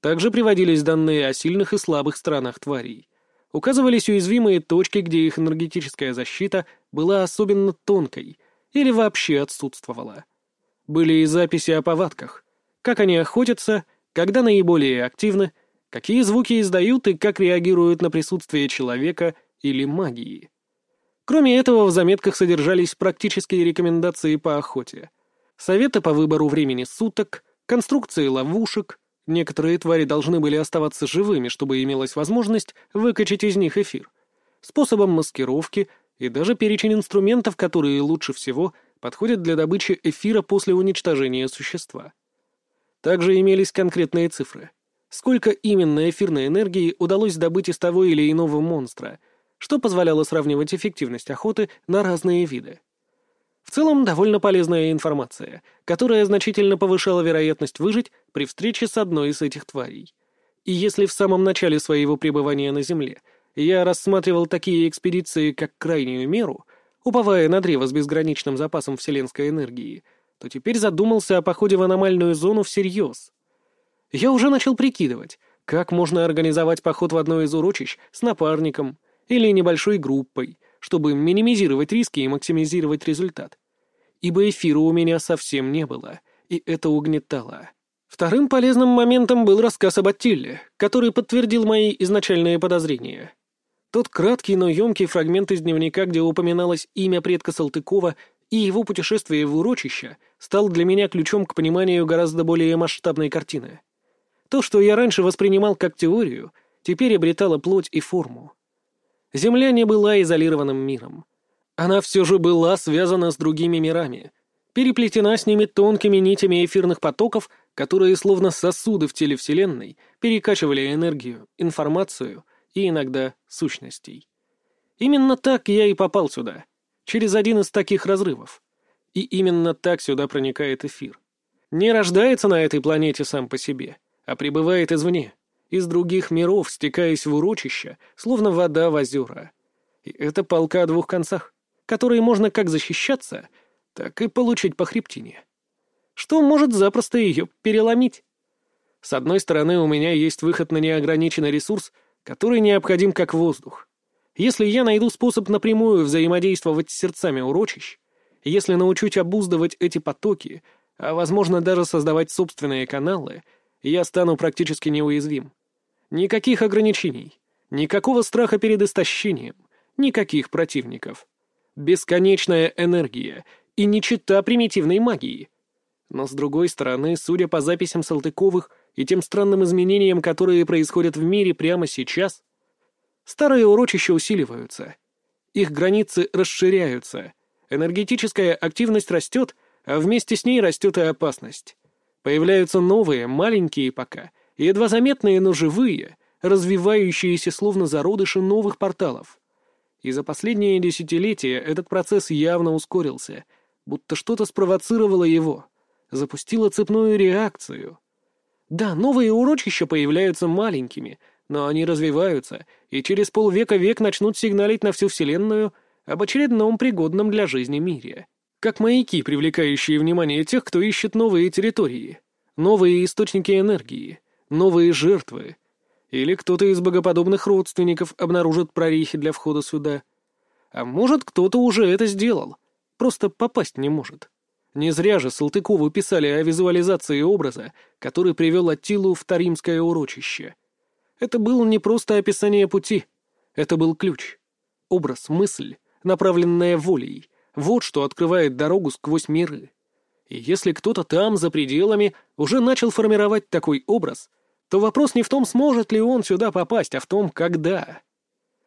Также приводились данные о сильных и слабых странах тварей. Указывались уязвимые точки, где их энергетическая защита была особенно тонкой или вообще отсутствовала. Были и записи о повадках, как они охотятся, когда наиболее активны, какие звуки издают и как реагируют на присутствие человека или магии. Кроме этого, в заметках содержались практические рекомендации по охоте, советы по выбору времени суток, конструкции ловушек, некоторые твари должны были оставаться живыми, чтобы имелась возможность выкачать из них эфир, способом маскировки и даже перечень инструментов, которые лучше всего подходят для добычи эфира после уничтожения существа. Также имелись конкретные цифры. Сколько именно эфирной энергии удалось добыть из того или иного монстра, что позволяло сравнивать эффективность охоты на разные виды. В целом, довольно полезная информация, которая значительно повышала вероятность выжить при встрече с одной из этих тварей. И если в самом начале своего пребывания на Земле я рассматривал такие экспедиции как крайнюю меру, уповая на древо с безграничным запасом вселенской энергии — то теперь задумался о походе в аномальную зону всерьез. Я уже начал прикидывать, как можно организовать поход в одно из урочищ с напарником или небольшой группой, чтобы минимизировать риски и максимизировать результат. Ибо эфира у меня совсем не было, и это угнетало. Вторым полезным моментом был рассказ об Аттилле, который подтвердил мои изначальные подозрения. Тот краткий, но емкий фрагмент из дневника, где упоминалось имя предка Салтыкова и его путешествие в урочище стал для меня ключом к пониманию гораздо более масштабной картины. То, что я раньше воспринимал как теорию, теперь обретало плоть и форму. Земля не была изолированным миром. Она все же была связана с другими мирами, переплетена с ними тонкими нитями эфирных потоков, которые, словно сосуды в теле Вселенной, перекачивали энергию, информацию и иногда сущностей. Именно так я и попал сюда — через один из таких разрывов. И именно так сюда проникает эфир. Не рождается на этой планете сам по себе, а прибывает извне, из других миров, стекаясь в урочище, словно вода в озера. И это полка о двух концах, которые можно как защищаться, так и получить по хребтине. Что может запросто ее переломить? С одной стороны, у меня есть выход на неограниченный ресурс, который необходим как воздух. Если я найду способ напрямую взаимодействовать с сердцами урочищ, если научусь обуздывать эти потоки, а, возможно, даже создавать собственные каналы, я стану практически неуязвим. Никаких ограничений, никакого страха перед истощением, никаких противников. Бесконечная энергия и не чита примитивной магии. Но, с другой стороны, судя по записям Салтыковых и тем странным изменениям, которые происходят в мире прямо сейчас — Старые урочища усиливаются. Их границы расширяются. Энергетическая активность растет, а вместе с ней растет и опасность. Появляются новые, маленькие пока, едва заметные, но живые, развивающиеся словно зародыши новых порталов. И за последние десятилетия этот процесс явно ускорился, будто что-то спровоцировало его, запустило цепную реакцию. Да, новые урочища появляются маленькими — но они развиваются, и через полвека-век начнут сигналить на всю Вселенную об очередном пригодном для жизни мире. Как маяки, привлекающие внимание тех, кто ищет новые территории, новые источники энергии, новые жертвы. Или кто-то из богоподобных родственников обнаружит прорехи для входа сюда. А может, кто-то уже это сделал, просто попасть не может. Не зря же Салтыкову писали о визуализации образа, который привел Аттилу в Таримское урочище — это было не просто описание пути. Это был ключ. Образ, мысль, направленная волей. Вот что открывает дорогу сквозь миры. И если кто-то там, за пределами, уже начал формировать такой образ, то вопрос не в том, сможет ли он сюда попасть, а в том, когда.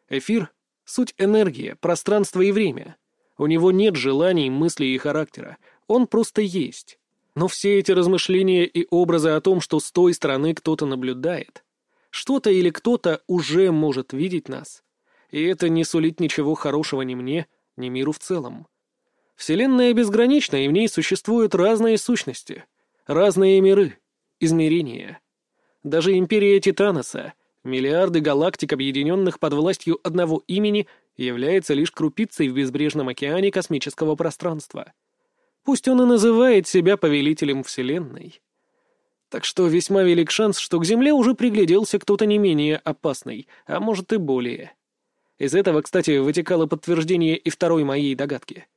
Эфир — суть энергия, пространство и время. У него нет желаний, мыслей и характера. Он просто есть. Но все эти размышления и образы о том, что с той стороны кто-то наблюдает, что-то или кто-то уже может видеть нас. И это не сулит ничего хорошего ни мне, ни миру в целом. Вселенная безгранична, и в ней существуют разные сущности, разные миры, измерения. Даже империя Титаноса, Миллиарды галактик, объединенных под властью одного имени, является лишь крупицей в безбрежном океане космического пространства. Пусть он и называет себя повелителем Вселенной. Так что весьма велик шанс, что к Земле уже пригляделся кто-то не менее опасный, а может и более. Из этого, кстати, вытекало подтверждение и второй моей догадки.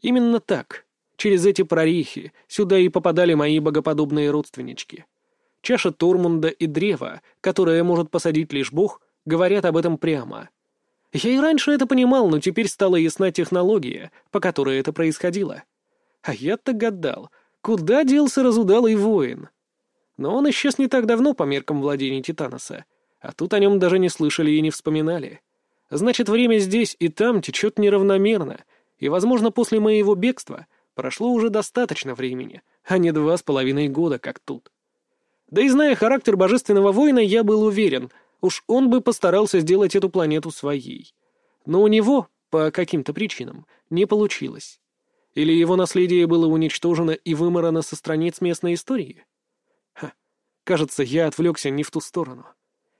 Именно так, через эти прорехи, сюда и попадали мои богоподобные родственнички. Чаша Тормунда и древо, которое может посадить лишь Бог, говорят об этом прямо. Я и раньше это понимал, но теперь стала ясна технология, по которой это происходило. А я-то гадал, куда делся разудалый воин? Но он исчез не так давно по меркам владений Титаноса, а тут о нем даже не слышали и не вспоминали. Значит, время здесь и там течет неравномерно, и, возможно, после моего бегства прошло уже достаточно времени, а не два с половиной года, как тут. Да и зная характер божественного воина, я был уверен, уж он бы постарался сделать эту планету своей. Но у него, по каким-то причинам, не получилось. Или его наследие было уничтожено и выморано со страниц местной истории? Ха, кажется, я отвлекся не в ту сторону.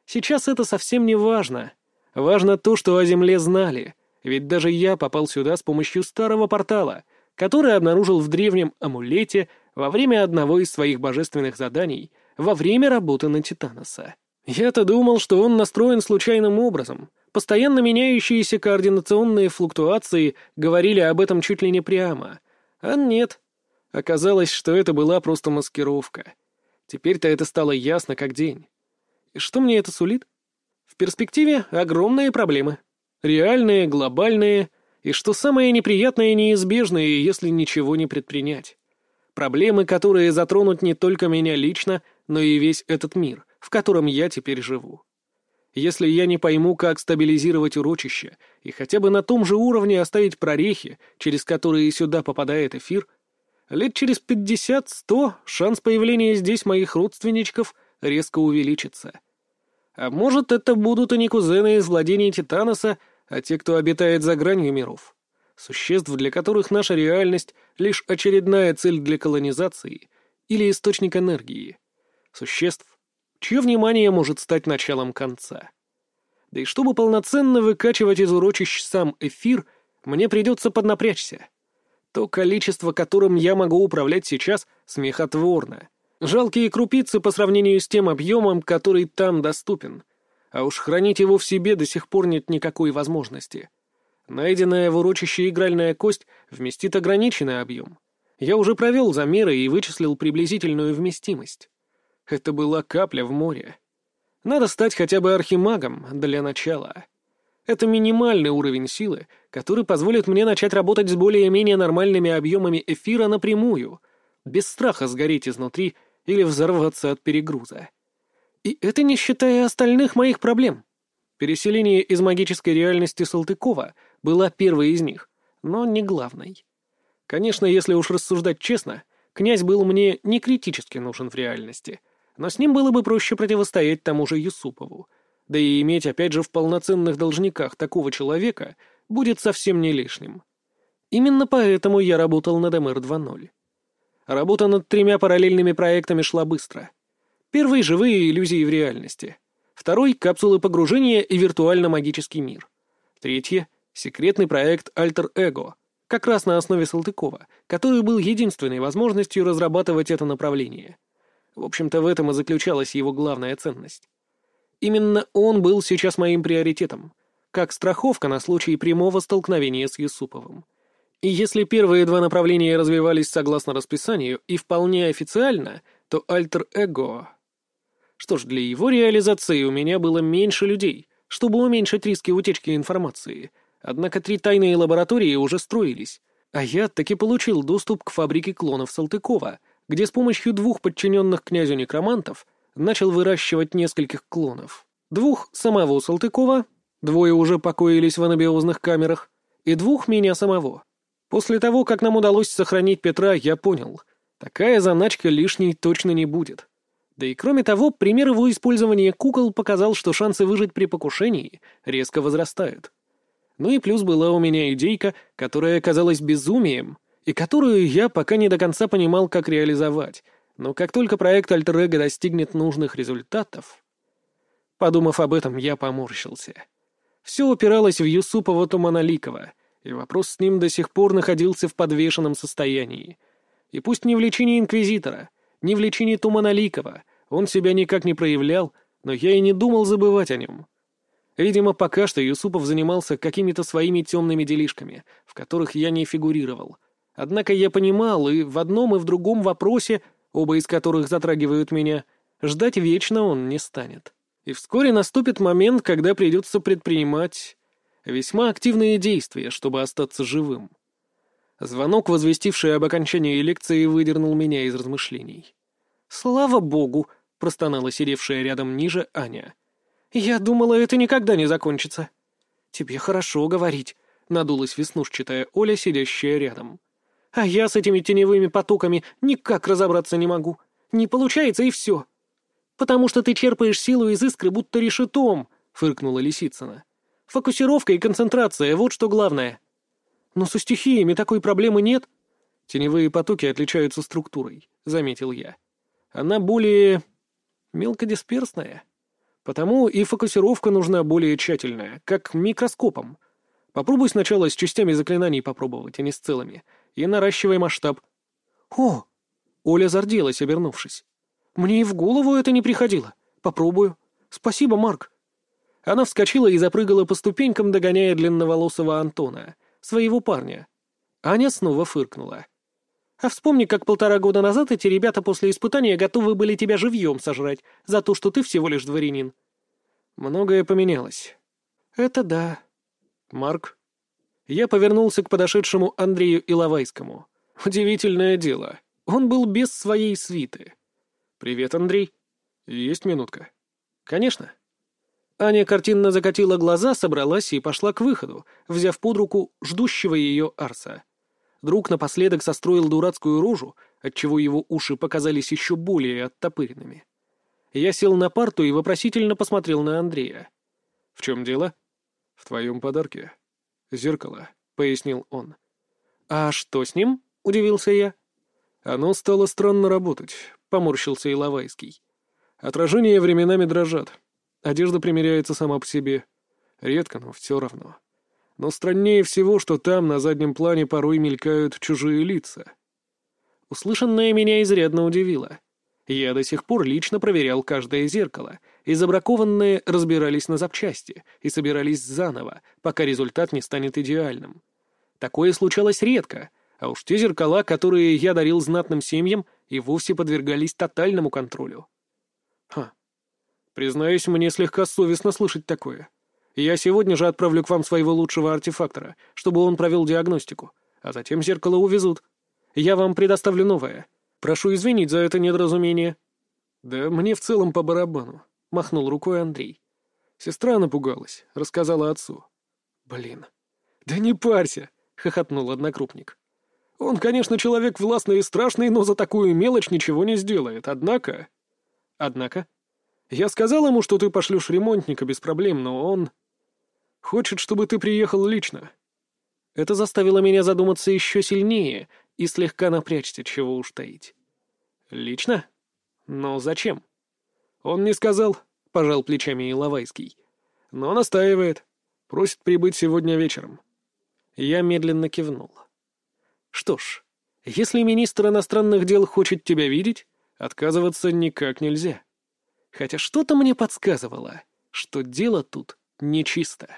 Сейчас это совсем не важно. Важно то, что о Земле знали, ведь даже я попал сюда с помощью старого портала, который обнаружил в древнем амулете во время одного из своих божественных заданий во время работы на Титаноса. Я-то думал, что он настроен случайным образом. Постоянно меняющиеся координационные флуктуации говорили об этом чуть ли не прямо. А нет. Оказалось, что это была просто маскировка. Теперь-то это стало ясно как день. И что мне это сулит? В перспективе огромные проблемы. Реальные, глобальные, и что самое неприятное неизбежное, если ничего не предпринять. Проблемы, которые затронут не только меня лично, но и весь этот мир, в котором я теперь живу. Если я не пойму, как стабилизировать урочище и хотя бы на том же уровне оставить прорехи, через которые сюда попадает эфир, лет через пятьдесят-сто шанс появления здесь моих родственничков резко увеличится. А может, это будут и не кузены из владений Титаноса, а те, кто обитает за гранью миров. Существ, для которых наша реальность — лишь очередная цель для колонизации или источник энергии. Существ, чье внимание может стать началом конца. Да и чтобы полноценно выкачивать из урочищ сам эфир, мне придется поднапрячься. То количество, которым я могу управлять сейчас, смехотворно. Жалкие крупицы по сравнению с тем объемом, который там доступен. А уж хранить его в себе до сих пор нет никакой возможности. Найденная в урочище игральная кость вместит ограниченный объем. Я уже провел замеры и вычислил приблизительную вместимость. Это была капля в море. Надо стать хотя бы архимагом для начала. Это минимальный уровень силы, который позволит мне начать работать с более-менее нормальными объемами эфира напрямую, без страха сгореть изнутри или взорваться от перегруза. И это не считая остальных моих проблем. Переселение из магической реальности Салтыкова была первой из них, но не главной. Конечно, если уж рассуждать честно, князь был мне не критически нужен в реальности, но с ним было бы проще противостоять тому же Юсупову. Да и иметь опять же в полноценных должниках такого человека будет совсем не лишним. Именно поэтому я работал над МР 2.0. Работа над тремя параллельными проектами шла быстро. Первый — живые иллюзии в реальности. Второй — капсулы погружения и виртуально-магический мир. Третье — секретный проект Альтер Эго, как раз на основе Салтыкова, который был единственной возможностью разрабатывать это направление. В общем-то, в этом и заключалась его главная ценность. Именно он был сейчас моим приоритетом, как страховка на случай прямого столкновения с Юсуповым. И если первые два направления развивались согласно расписанию и вполне официально, то альтер-эго... Что ж, для его реализации у меня было меньше людей, чтобы уменьшить риски утечки информации. Однако три тайные лаборатории уже строились, а я таки получил доступ к фабрике клонов Салтыкова, где с помощью двух подчиненных князю некромантов начал выращивать нескольких клонов. Двух самого Салтыкова, двое уже покоились в анабиозных камерах, и двух меня самого. После того, как нам удалось сохранить Петра, я понял, такая заначка лишней точно не будет. Да и кроме того, пример его использования кукол показал, что шансы выжить при покушении резко возрастают. Ну и плюс была у меня идейка, которая оказалась безумием, и которую я пока не до конца понимал, как реализовать. Но как только проект альтер достигнет нужных результатов... Подумав об этом, я поморщился. Все упиралось в Юсупова Туманаликова, и вопрос с ним до сих пор находился в подвешенном состоянии. И пусть не в лечении Инквизитора, не в лечении Туманаликова, он себя никак не проявлял, но я и не думал забывать о нем. Видимо, пока что Юсупов занимался какими-то своими темными делишками, в которых я не фигурировал. Однако я понимал и в одном, и в другом вопросе, оба из которых затрагивают меня, ждать вечно он не станет. И вскоре наступит момент, когда придется предпринимать весьма активные действия, чтобы остаться живым. Звонок, возвестивший об окончании лекции, выдернул меня из размышлений. «Слава богу!» — простонала сидевшая рядом ниже Аня. «Я думала, это никогда не закончится». «Тебе хорошо говорить», — надулась веснушчатая Оля, сидящая рядом. «А я с этими теневыми потоками никак разобраться не могу. Не получается, и все». «Потому что ты черпаешь силу из искры, будто решетом», — фыркнула Лисицына. «Фокусировка и концентрация — вот что главное». «Но со стихиями такой проблемы нет». «Теневые потоки отличаются структурой», — заметил я. «Она более... мелкодисперсная». Потому и фокусировка нужна более тщательная, как микроскопом. Попробуй сначала с частями заклинаний попробовать, а не с целыми, и наращивай масштаб. О! Оля зарделась, обернувшись. Мне и в голову это не приходило. Попробую. Спасибо, Марк. Она вскочила и запрыгала по ступенькам, догоняя длинноволосого Антона, своего парня. Аня снова фыркнула. А вспомни, как полтора года назад эти ребята после испытания готовы были тебя живьем сожрать за то, что ты всего лишь дворянин. Многое поменялось. Это да. Марк. Я повернулся к подошедшему Андрею Иловайскому. Удивительное дело. Он был без своей свиты. «Привет, Андрей. Есть минутка?» «Конечно». Аня картинно закатила глаза, собралась и пошла к выходу, взяв под руку ждущего ее Арса. Друг напоследок состроил дурацкую рожу, отчего его уши показались еще более оттопыренными. Я сел на парту и вопросительно посмотрел на Андрея. «В чем дело?» «В твоем подарке. Зеркало», — пояснил он. «А что с ним?» — удивился я. «Оно стало странно работать», — поморщился Иловайский. «Отражения временами дрожат. Одежда примеряется сама по себе. Редко, но все равно. Но страннее всего, что там на заднем плане порой мелькают чужие лица. Услышанное меня изрядно удивило. Я до сих пор лично проверял каждое зеркало, и забракованные разбирались на запчасти и собирались заново, пока результат не станет идеальным. Такое случалось редко, а уж те зеркала, которые я дарил знатным семьям, и вовсе подвергались тотальному контролю. Ха. Признаюсь, мне слегка совестно слышать такое. Я сегодня же отправлю к вам своего лучшего артефактора, чтобы он провел диагностику, а затем зеркало увезут. Я вам предоставлю новое. Прошу извинить за это недоразумение». «Да мне в целом по барабану», — махнул рукой Андрей. Сестра напугалась, рассказала отцу. «Блин». «Да не парься», — хохотнул однокрупник. «Он, конечно, человек властный и страшный, но за такую мелочь ничего не сделает, однако...» «Однако?» «Я сказал ему, что ты пошлешь ремонтника без проблем, но он...» Хочет, чтобы ты приехал лично». Это заставило меня задуматься еще сильнее и слегка напрячься, чего уж таить. «Лично? Но зачем?» «Он не сказал», — пожал плечами Иловайский. «Но настаивает. Просит прибыть сегодня вечером». Я медленно кивнул. «Что ж, если министр иностранных дел хочет тебя видеть, отказываться никак нельзя. Хотя что-то мне подсказывало, что дело тут нечисто».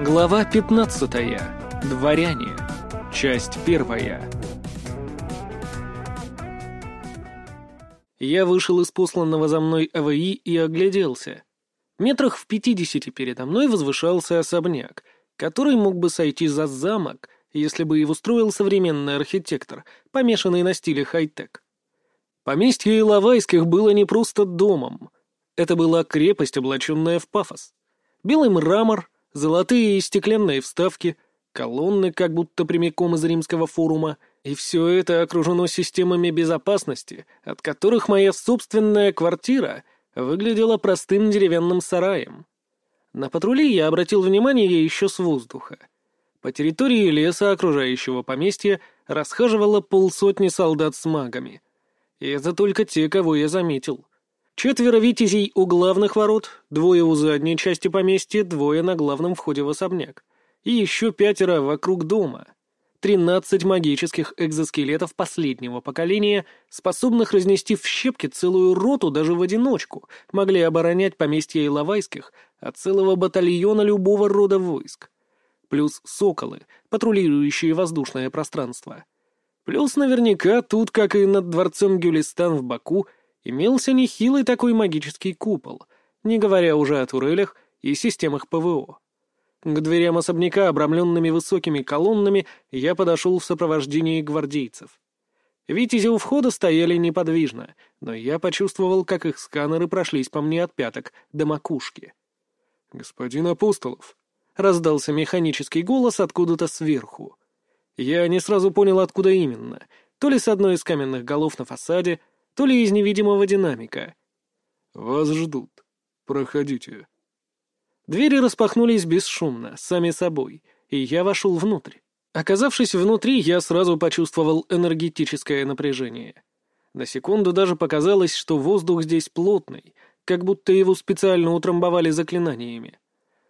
Глава 15. Дворяне. Часть первая. Я вышел из посланного за мной АВИ и огляделся. Метрах в пятидесяти передо мной возвышался особняк, который мог бы сойти за замок, если бы его строил современный архитектор, помешанный на стиле хай-тек. Поместье Иловайских было не просто домом. Это была крепость, облаченная в пафос. Белый мрамор — Золотые и стеклянные вставки, колонны, как будто прямиком из римского форума, и все это окружено системами безопасности, от которых моя собственная квартира выглядела простым деревянным сараем. На патрули я обратил внимание еще с воздуха. По территории леса, окружающего поместья, расхаживало полсотни солдат с магами. И это только те, кого я заметил. Четверо витязей у главных ворот, двое у задней части поместья, двое на главном входе в особняк. И еще пятеро вокруг дома. Тринадцать магических экзоскелетов последнего поколения, способных разнести в щепки целую роту даже в одиночку, могли оборонять поместье Иловайских от целого батальона любого рода войск. Плюс соколы, патрулирующие воздушное пространство. Плюс наверняка тут, как и над дворцом Гюлистан в Баку, имелся нехилый такой магический купол, не говоря уже о турелях и системах ПВО. К дверям особняка, обрамленными высокими колоннами, я подошел в сопровождении гвардейцев. Витязи у входа стояли неподвижно, но я почувствовал, как их сканеры прошлись по мне от пяток до макушки. «Господин Апостолов», — раздался механический голос откуда-то сверху. Я не сразу понял, откуда именно, то ли с одной из каменных голов на фасаде, то ли из невидимого динамика. «Вас ждут. Проходите». Двери распахнулись бесшумно, сами собой, и я вошел внутрь. Оказавшись внутри, я сразу почувствовал энергетическое напряжение. На секунду даже показалось, что воздух здесь плотный, как будто его специально утрамбовали заклинаниями.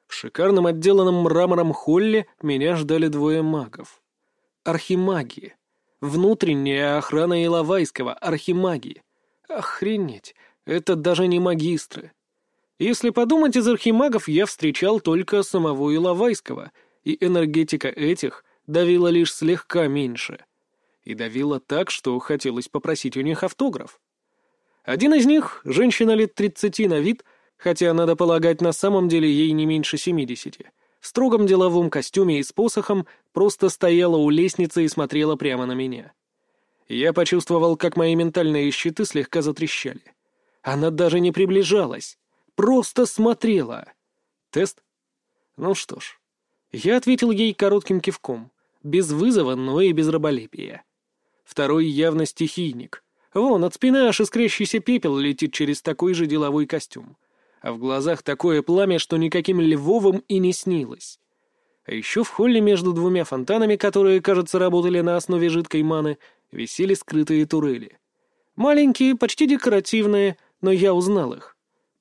В шикарном отделанном мрамором холле меня ждали двое магов. Архимаги. Внутренняя охрана Иловайского, архимаги. Охренеть, это даже не магистры. Если подумать, из архимагов я встречал только самого Иловайского, и энергетика этих давила лишь слегка меньше. И давила так, что хотелось попросить у них автограф. Один из них, женщина лет тридцати на вид, хотя, надо полагать, на самом деле ей не меньше семидесяти, в строгом деловом костюме и с посохом просто стояла у лестницы и смотрела прямо на меня. Я почувствовал, как мои ментальные щиты слегка затрещали. Она даже не приближалась, просто смотрела. Тест? Ну что ж. Я ответил ей коротким кивком, без вызова, но и без раболепия. Второй явно стихийник. Вон, от спины аж искрящийся пепел летит через такой же деловой костюм а в глазах такое пламя, что никаким Львовым и не снилось. А еще в холле между двумя фонтанами, которые, кажется, работали на основе жидкой маны, висели скрытые турели. Маленькие, почти декоративные, но я узнал их.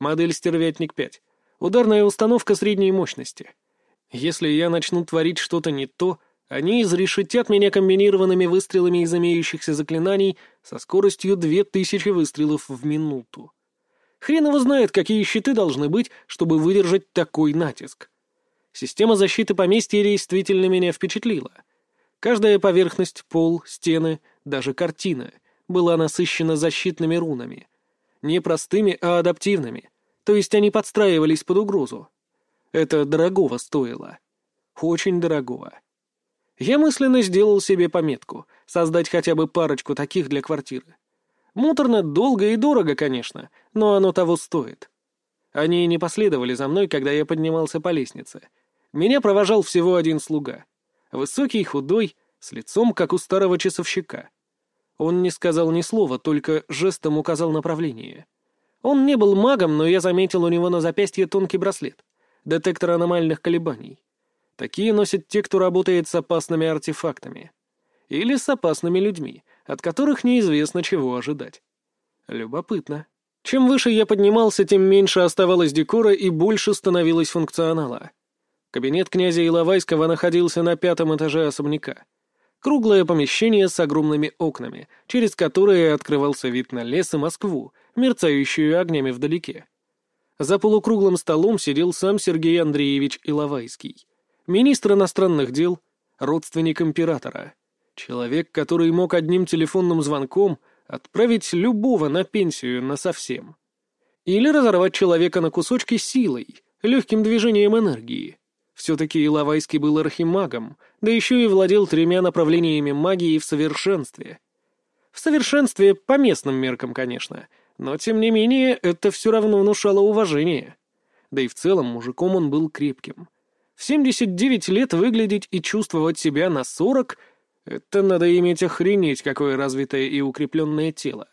Модель «Стервятник-5». Ударная установка средней мощности. Если я начну творить что-то не то, они изрешетят меня комбинированными выстрелами из имеющихся заклинаний со скоростью 2000 выстрелов в минуту. Хрен его знает, какие щиты должны быть, чтобы выдержать такой натиск. Система защиты поместья действительно меня впечатлила. Каждая поверхность, пол, стены, даже картина была насыщена защитными рунами. Не простыми, а адаптивными, то есть они подстраивались под угрозу. Это дорогого стоило. Очень дорогого. Я мысленно сделал себе пометку — создать хотя бы парочку таких для квартиры. Муторно, долго и дорого, конечно, но оно того стоит. Они не последовали за мной, когда я поднимался по лестнице. Меня провожал всего один слуга. Высокий, худой, с лицом, как у старого часовщика. Он не сказал ни слова, только жестом указал направление. Он не был магом, но я заметил у него на запястье тонкий браслет. Детектор аномальных колебаний. Такие носят те, кто работает с опасными артефактами. Или с опасными людьми, от которых неизвестно, чего ожидать. Любопытно. Чем выше я поднимался, тем меньше оставалось декора и больше становилось функционала. Кабинет князя Иловайского находился на пятом этаже особняка. Круглое помещение с огромными окнами, через которые открывался вид на лес и Москву, мерцающую огнями вдалеке. За полукруглым столом сидел сам Сергей Андреевич Иловайский, министр иностранных дел, родственник императора. Человек, который мог одним телефонным звонком отправить любого на пенсию насовсем. Или разорвать человека на кусочки силой, легким движением энергии. Все-таки Иловайский был архимагом, да еще и владел тремя направлениями магии в совершенстве. В совершенстве по местным меркам, конечно, но тем не менее это все равно внушало уважение. Да и в целом мужиком он был крепким. В 79 лет выглядеть и чувствовать себя на 40 — это надо иметь охренеть, какое развитое и укрепленное тело.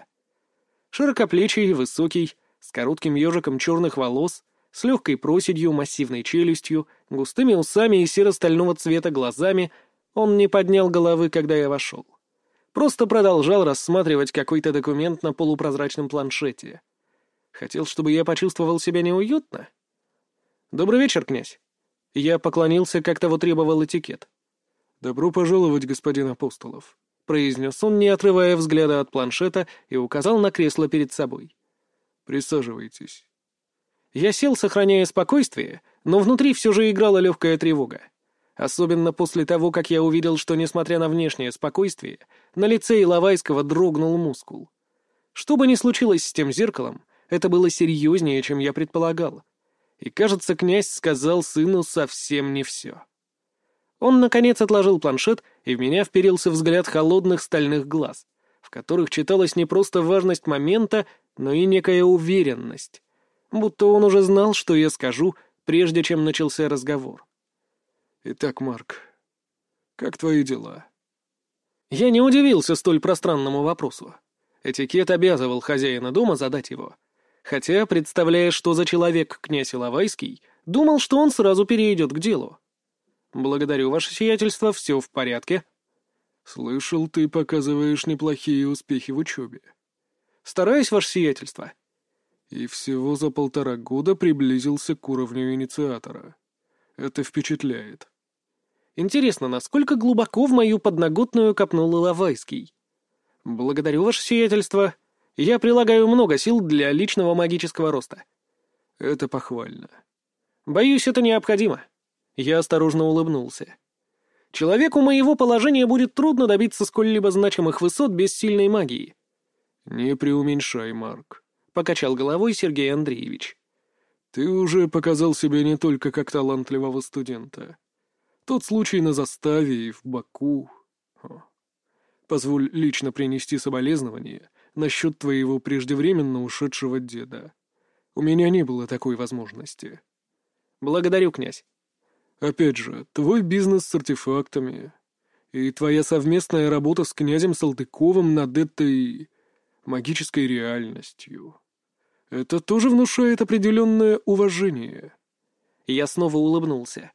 Широкоплечий, высокий, с коротким ежиком черных волос, с легкой проседью, массивной челюстью, густыми усами и серо-стального цвета глазами, он не поднял головы, когда я вошел. Просто продолжал рассматривать какой-то документ на полупрозрачном планшете. Хотел, чтобы я почувствовал себя неуютно? Добрый вечер, князь. Я поклонился, как того требовал этикет. «Добро пожаловать, господин Апостолов», — произнес он, не отрывая взгляда от планшета, и указал на кресло перед собой. «Присаживайтесь». Я сел, сохраняя спокойствие, но внутри все же играла легкая тревога. Особенно после того, как я увидел, что, несмотря на внешнее спокойствие, на лице Иловайского дрогнул мускул. Что бы ни случилось с тем зеркалом, это было серьезнее, чем я предполагал. И, кажется, князь сказал сыну совсем не все. Он, наконец, отложил планшет, и в меня вперился взгляд холодных стальных глаз, в которых читалась не просто важность момента, но и некая уверенность. Будто он уже знал, что я скажу, прежде чем начался разговор. «Итак, Марк, как твои дела?» Я не удивился столь пространному вопросу. Этикет обязывал хозяина дома задать его. Хотя, представляя, что за человек князь Иловайский, думал, что он сразу перейдет к делу. «Благодарю, ваше сиятельство, все в порядке». «Слышал, ты показываешь неплохие успехи в учебе». «Стараюсь, ваше сиятельство». «И всего за полтора года приблизился к уровню инициатора. Это впечатляет». «Интересно, насколько глубоко в мою подноготную копнул Иловайский?» «Благодарю, ваше сиятельство. Я прилагаю много сил для личного магического роста». «Это похвально». «Боюсь, это необходимо». Я осторожно улыбнулся. Человеку моего положения будет трудно добиться сколь-либо значимых высот без сильной магии. «Не преуменьшай, Марк», — покачал головой Сергей Андреевич. «Ты уже показал себя не только как талантливого студента. Тот случай на заставе и в Баку. О. Позволь лично принести соболезнования насчет твоего преждевременно ушедшего деда. У меня не было такой возможности». «Благодарю, князь. Опять же, твой бизнес с артефактами и твоя совместная работа с князем Салтыковым над этой магической реальностью. Это тоже внушает определенное уважение. Я снова улыбнулся.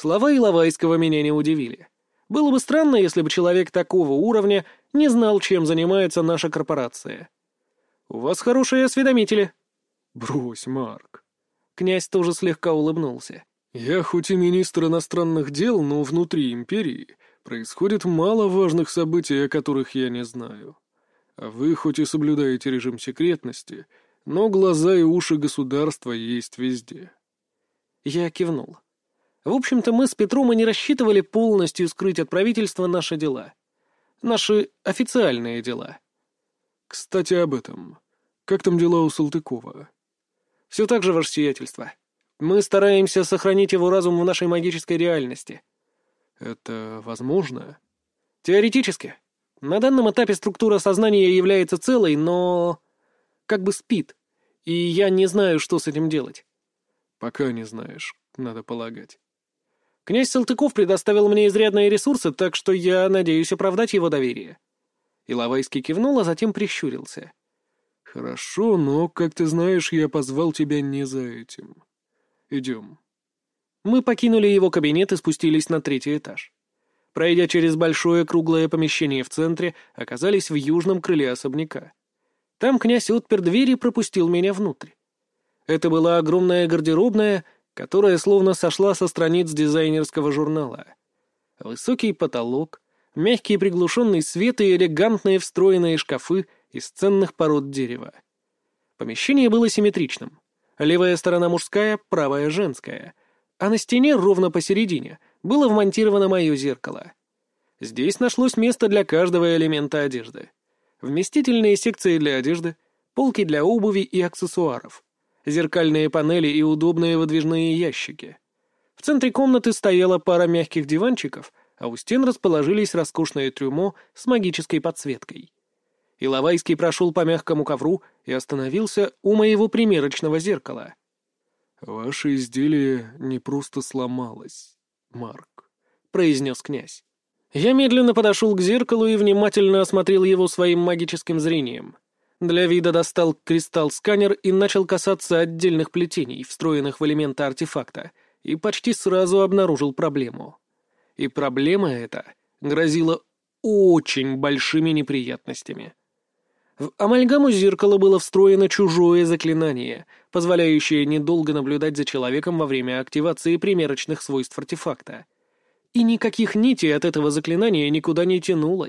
Слова Иловайского меня не удивили. Было бы странно, если бы человек такого уровня не знал, чем занимается наша корпорация. «У вас хорошие осведомители». «Брось, Марк». Князь тоже слегка улыбнулся. Я хоть и министр иностранных дел, но внутри империи происходит мало важных событий, о которых я не знаю. А вы хоть и соблюдаете режим секретности, но глаза и уши государства есть везде. Я кивнул. В общем-то, мы с Петром и не рассчитывали полностью скрыть от правительства наши дела. Наши официальные дела. Кстати, об этом. Как там дела у Салтыкова? Все так же, ваше сиятельство. Мы стараемся сохранить его разум в нашей магической реальности. Это возможно? Теоретически. На данном этапе структура сознания является целой, но... как бы спит. И я не знаю, что с этим делать. Пока не знаешь, надо полагать. Князь Салтыков предоставил мне изрядные ресурсы, так что я надеюсь оправдать его доверие. Иловайский кивнул, а затем прищурился. «Хорошо, но, как ты знаешь, я позвал тебя не за этим. Идем». Мы покинули его кабинет и спустились на третий этаж. Пройдя через большое круглое помещение в центре, оказались в южном крыле особняка. Там князь отпер дверь и пропустил меня внутрь. Это была огромная гардеробная, которая словно сошла со страниц дизайнерского журнала. Высокий потолок, мягкий приглушенный свет и элегантные встроенные шкафы из ценных пород дерева. Помещение было симметричным. Левая сторона мужская, правая женская. А на стене ровно посередине было вмонтировано мое зеркало. Здесь нашлось место для каждого элемента одежды. Вместительные секции для одежды, полки для обуви и аксессуаров, зеркальные панели и удобные выдвижные ящики. В центре комнаты стояла пара мягких диванчиков, а у стен расположились роскошные трюмо с магической подсветкой. Иловайский прошел по мягкому ковру и остановился у моего примерочного зеркала. «Ваше изделие не просто сломалось, Марк», — произнес князь. Я медленно подошел к зеркалу и внимательно осмотрел его своим магическим зрением. Для вида достал кристалл-сканер и начал касаться отдельных плетений, встроенных в элементы артефакта, и почти сразу обнаружил проблему. И проблема эта грозила очень большими неприятностями. В амальгаму зеркала было встроено чужое заклинание, позволяющее недолго наблюдать за человеком во время активации примерочных свойств артефакта. И никаких нитей от этого заклинания никуда не тянулось.